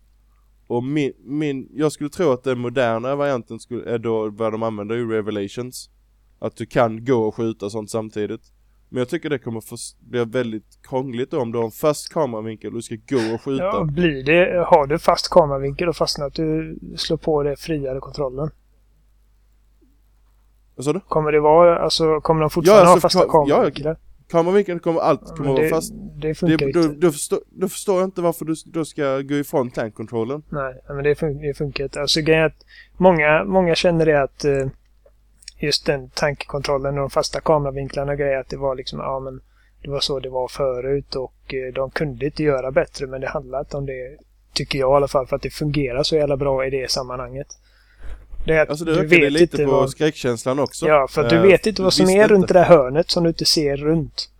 och min, min, jag skulle tro att den moderna varianten skulle, är då vad de använder i Revelations. Att du kan gå och skjuta sånt samtidigt. Men jag tycker det kommer få bli väldigt krångligt då om du har en fast kameravinkel och du ska gå och skjuta. Ja,
blir det, har du fast kameravinkel och fastnar att du slår på det friare kontrollen?
Vad sa du?
Kommer det vara, alltså kommer de fortfarande ja, alltså, ha fasta kameravinklar? Ja,
Kameravinkeln kommer allt kommer
det,
vara fast.
Det funkar det,
inte. Du, du, förstår, förstår inte varför du då ska gå ifrån tankkontrollen.
Nej, men det, fun det funkar inte. Alltså att många, många känner det att uh, just den tankekontrollen och de fasta kameravinklarna och grejer, att det var liksom, ja men det var så det var förut och eh, de kunde inte göra bättre men det handlar inte om det, tycker jag i alla fall, för att det fungerar så jävla bra i det sammanhanget.
Det är alltså det du vet lite på vad... skräckkänslan också.
Ja, för att du uh, vet inte vad som är runt det där hörnet som du inte ser runt.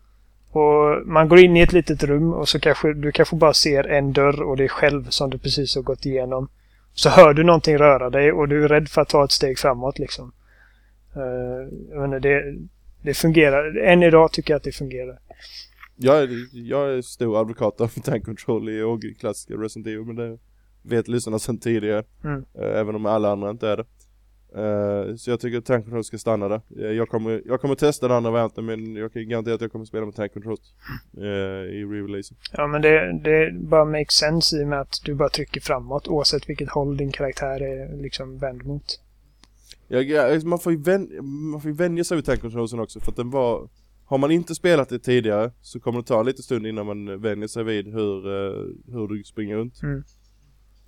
Och man går in i ett litet rum och så kanske du kanske bara ser en dörr och det är själv som du precis har gått igenom. Så hör du någonting röra dig och du är rädd för att ta ett steg framåt liksom. Uh, jag det, det fungerar. Än idag tycker jag att det fungerar.
Jag, jag är stor advokat av tank control i OG-klassiska Resident Evil men det vet lyssnarna sedan tidigare. Mm. Uh, även om alla andra inte är det. Uh, så jag tycker att tank control ska stanna där. Uh, jag, kommer, jag kommer testa den andra varianten men jag kan garantera att jag kommer spela med tank control uh, i releasen.
Ja men det, det bara makes sense i och med att du bara trycker framåt oavsett vilket håll din karaktär är liksom vänd mot.
Ja, alltså, man får ju vän, man får ju vänja sig vid tank controlsen också för att den var har man inte spelat det tidigare så kommer det ta lite stund innan man vänjer sig vid hur, hur du springer runt. Mm.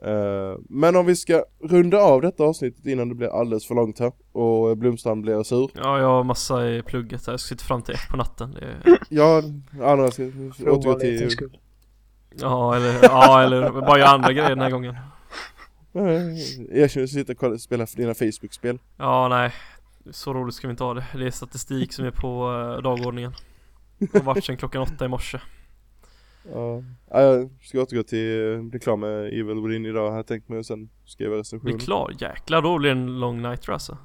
Uh, men om vi ska runda av detta avsnittet innan det blir alldeles för långt här och Blomstrand blir sur.
Ja, jag har massa i plugget här. Jag ska sitta fram till ett på natten. Det är...
ja, andra ska återgå till...
Ja, eller, ja, eller bara göra andra grejer den här gången.
Jag känner sitta och spela för dina Facebook-spel.
Ja, nej. Så roligt ska vi inte ha det. Det är statistik som är på uh, dagordningen. Har varit sedan klockan åtta i morse.
Ja, jag ska återgå till, bli klar med Evil Within idag har jag tänkt mig och sen skriva recensioner.
Bli klar? Jäklar, då blir det en long night alltså.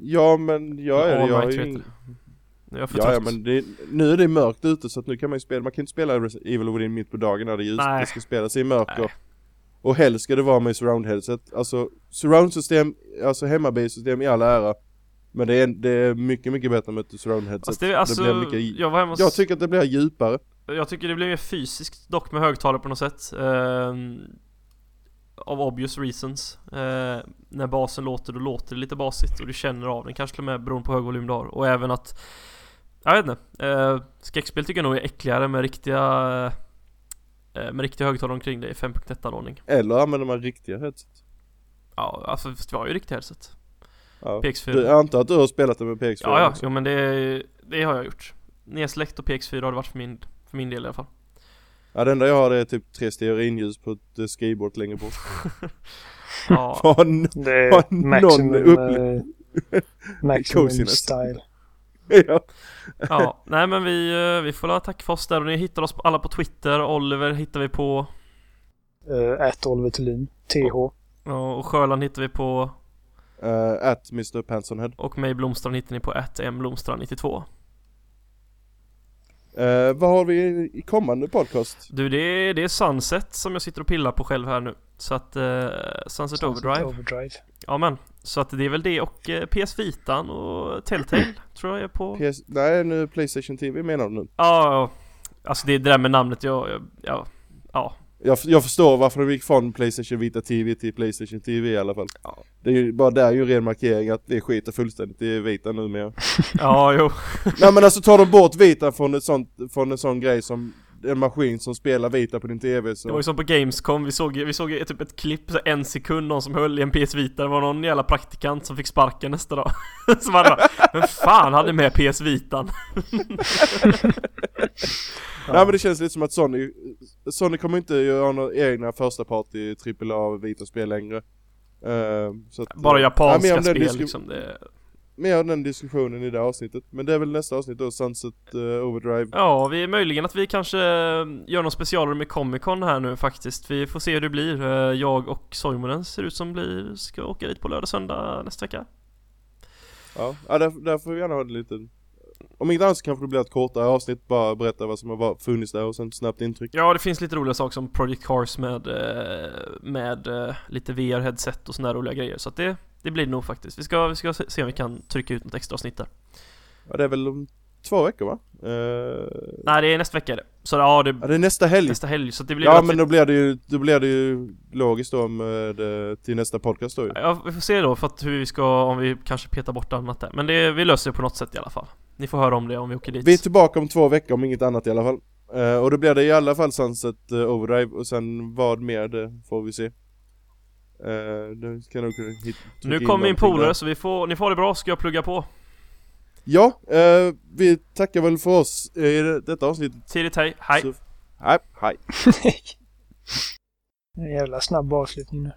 Ja men jag är det, jag är ju jag ja, ja men det, nu är det mörkt ute så att nu kan man ju spela, man kan inte spela Evil Within mitt på dagen när det är ljust. Nej. Det ska spelas i mörker. Nej. Och helst ska det vara med surround headset. Alltså surround system, alltså hemmabase-system i all ära. Men det är, det är mycket, mycket bättre med ett surround headset. Alltså det, alltså, det blir mycket, jag, var hemma... jag tycker att det blir djupare.
Jag tycker det blir mer fysiskt dock med högtalare på något sätt. Eh, av obvious reasons. Eh, när basen låter, då låter det lite basigt och du känner av den kanske till och med beroende på hur hög volym du har. Och även att, jag vet inte. Eh, skräckspel tycker jag nog är äckligare med riktiga eh, med riktiga högtalare omkring dig i 5.1 anordning.
Eller använder man riktiga headset?
Ja, alltså vi har ju riktiga headset.
Ja. PS4. Du, jag antar att du har spelat det med PS4
Ja, ja, jo men det, det har jag gjort. Nedsläckt och PS4 har det varit för min för min del i alla fall.
Ja det enda jag har är typ tre stearinljus på ett eh, skateboard längre bort.
ja. har, det är maximum, uh, maximum style.
ja. ja, nej men vi, uh, vi får la tacka för oss där och ni hittar oss alla på Twitter. Oliver hittar vi på...
Att uh, Oliver Thulin, TH.
Ja, och Sjöland hittar vi på...
At Mr Pansonhead.
Och mig Blomstrand hittar ni på at mblomstrand92.
Uh, vad har vi i kommande podcast?
Du det är, det är Sunset som jag sitter och pillar på själv här nu. Så att uh, Sunset, Sunset Overdrive.
Overdrive.
Ja men. Så att det är väl det och uh, eh, PS Vitan och Telltale tror jag är på.
PS, nej nu Playstation TV menar du nu?
Ja, alltså det är det där med namnet jag, jag, jag ja.
Jag, jag förstår varför de gick från Playstation Vita TV till Playstation TV i alla fall. Ja. Det är ju bara där är ju en ren markering att det skiter fullständigt i Vita numera.
ja, jo.
Nej men alltså tar de bort Vita från, ett sånt, från en sån grej som en maskin som spelar Vita på din TV så...
Det var ju som på Gamescom, vi såg, vi såg typ ett klipp, så en sekund, någon som höll i en PS Vita, det var någon jävla praktikant som fick sparken nästa dag. så man bara, vem fan hade med PS Vitan?
Ja. Nej men det känns lite som att Sony, Sony kommer inte göra några egna första party AAA vita spel längre. Uh,
att, Bara japanska ja, spel liksom. Det...
Mer av den diskussionen i det avsnittet. Men det är väl nästa avsnitt då, Sunset uh, Overdrive.
Ja, vi, möjligen att vi kanske eh, gör någon specialare med Comic Con här nu faktiskt. Vi får se hur det blir. Jag och Soimonen ser ut som blir, ska åka dit på lördag, söndag nästa vecka.
Ja, ja där, där får vi gärna ha en liten om inte annat så kanske det blir ett kortare avsnitt, bara berätta vad som har funnits där och sen snabbt intryck.
Ja, det finns lite roliga saker som Project Cars med, eh, med eh, lite VR-headset och sådana roliga grejer. Så att det, det blir det nog faktiskt. Vi ska, vi ska se om vi kan trycka ut något extra avsnitt där.
Ja, det är väl om två veckor va?
Uh... Nej, det är nästa vecka är det. Så ja, det,
ja, det är nästa helg.
Nästa helg, så det blir
Ja, men då blir det ju, då blir det ju logiskt då med, till nästa podcast då ju.
Ja, vi får se då för att hur vi ska, om vi kanske petar bort annat där. Men det, vi löser det på något sätt i alla fall. Ni får höra om det om vi åker dit.
Vi är tillbaka om två veckor om inget annat i alla fall. Uh, och då blir det i alla fall Sunset uh, Overdrive och sen vad mer det får vi se. Uh, det ska nog hit,
Nu kommer min polare så vi får, ni får det bra, ska jag plugga på.
Ja, uh, vi tackar väl för oss i detta avsnitt.
Tidigt hej, hej. Så,
hej, hej.
En jävla snabb avslutning nu.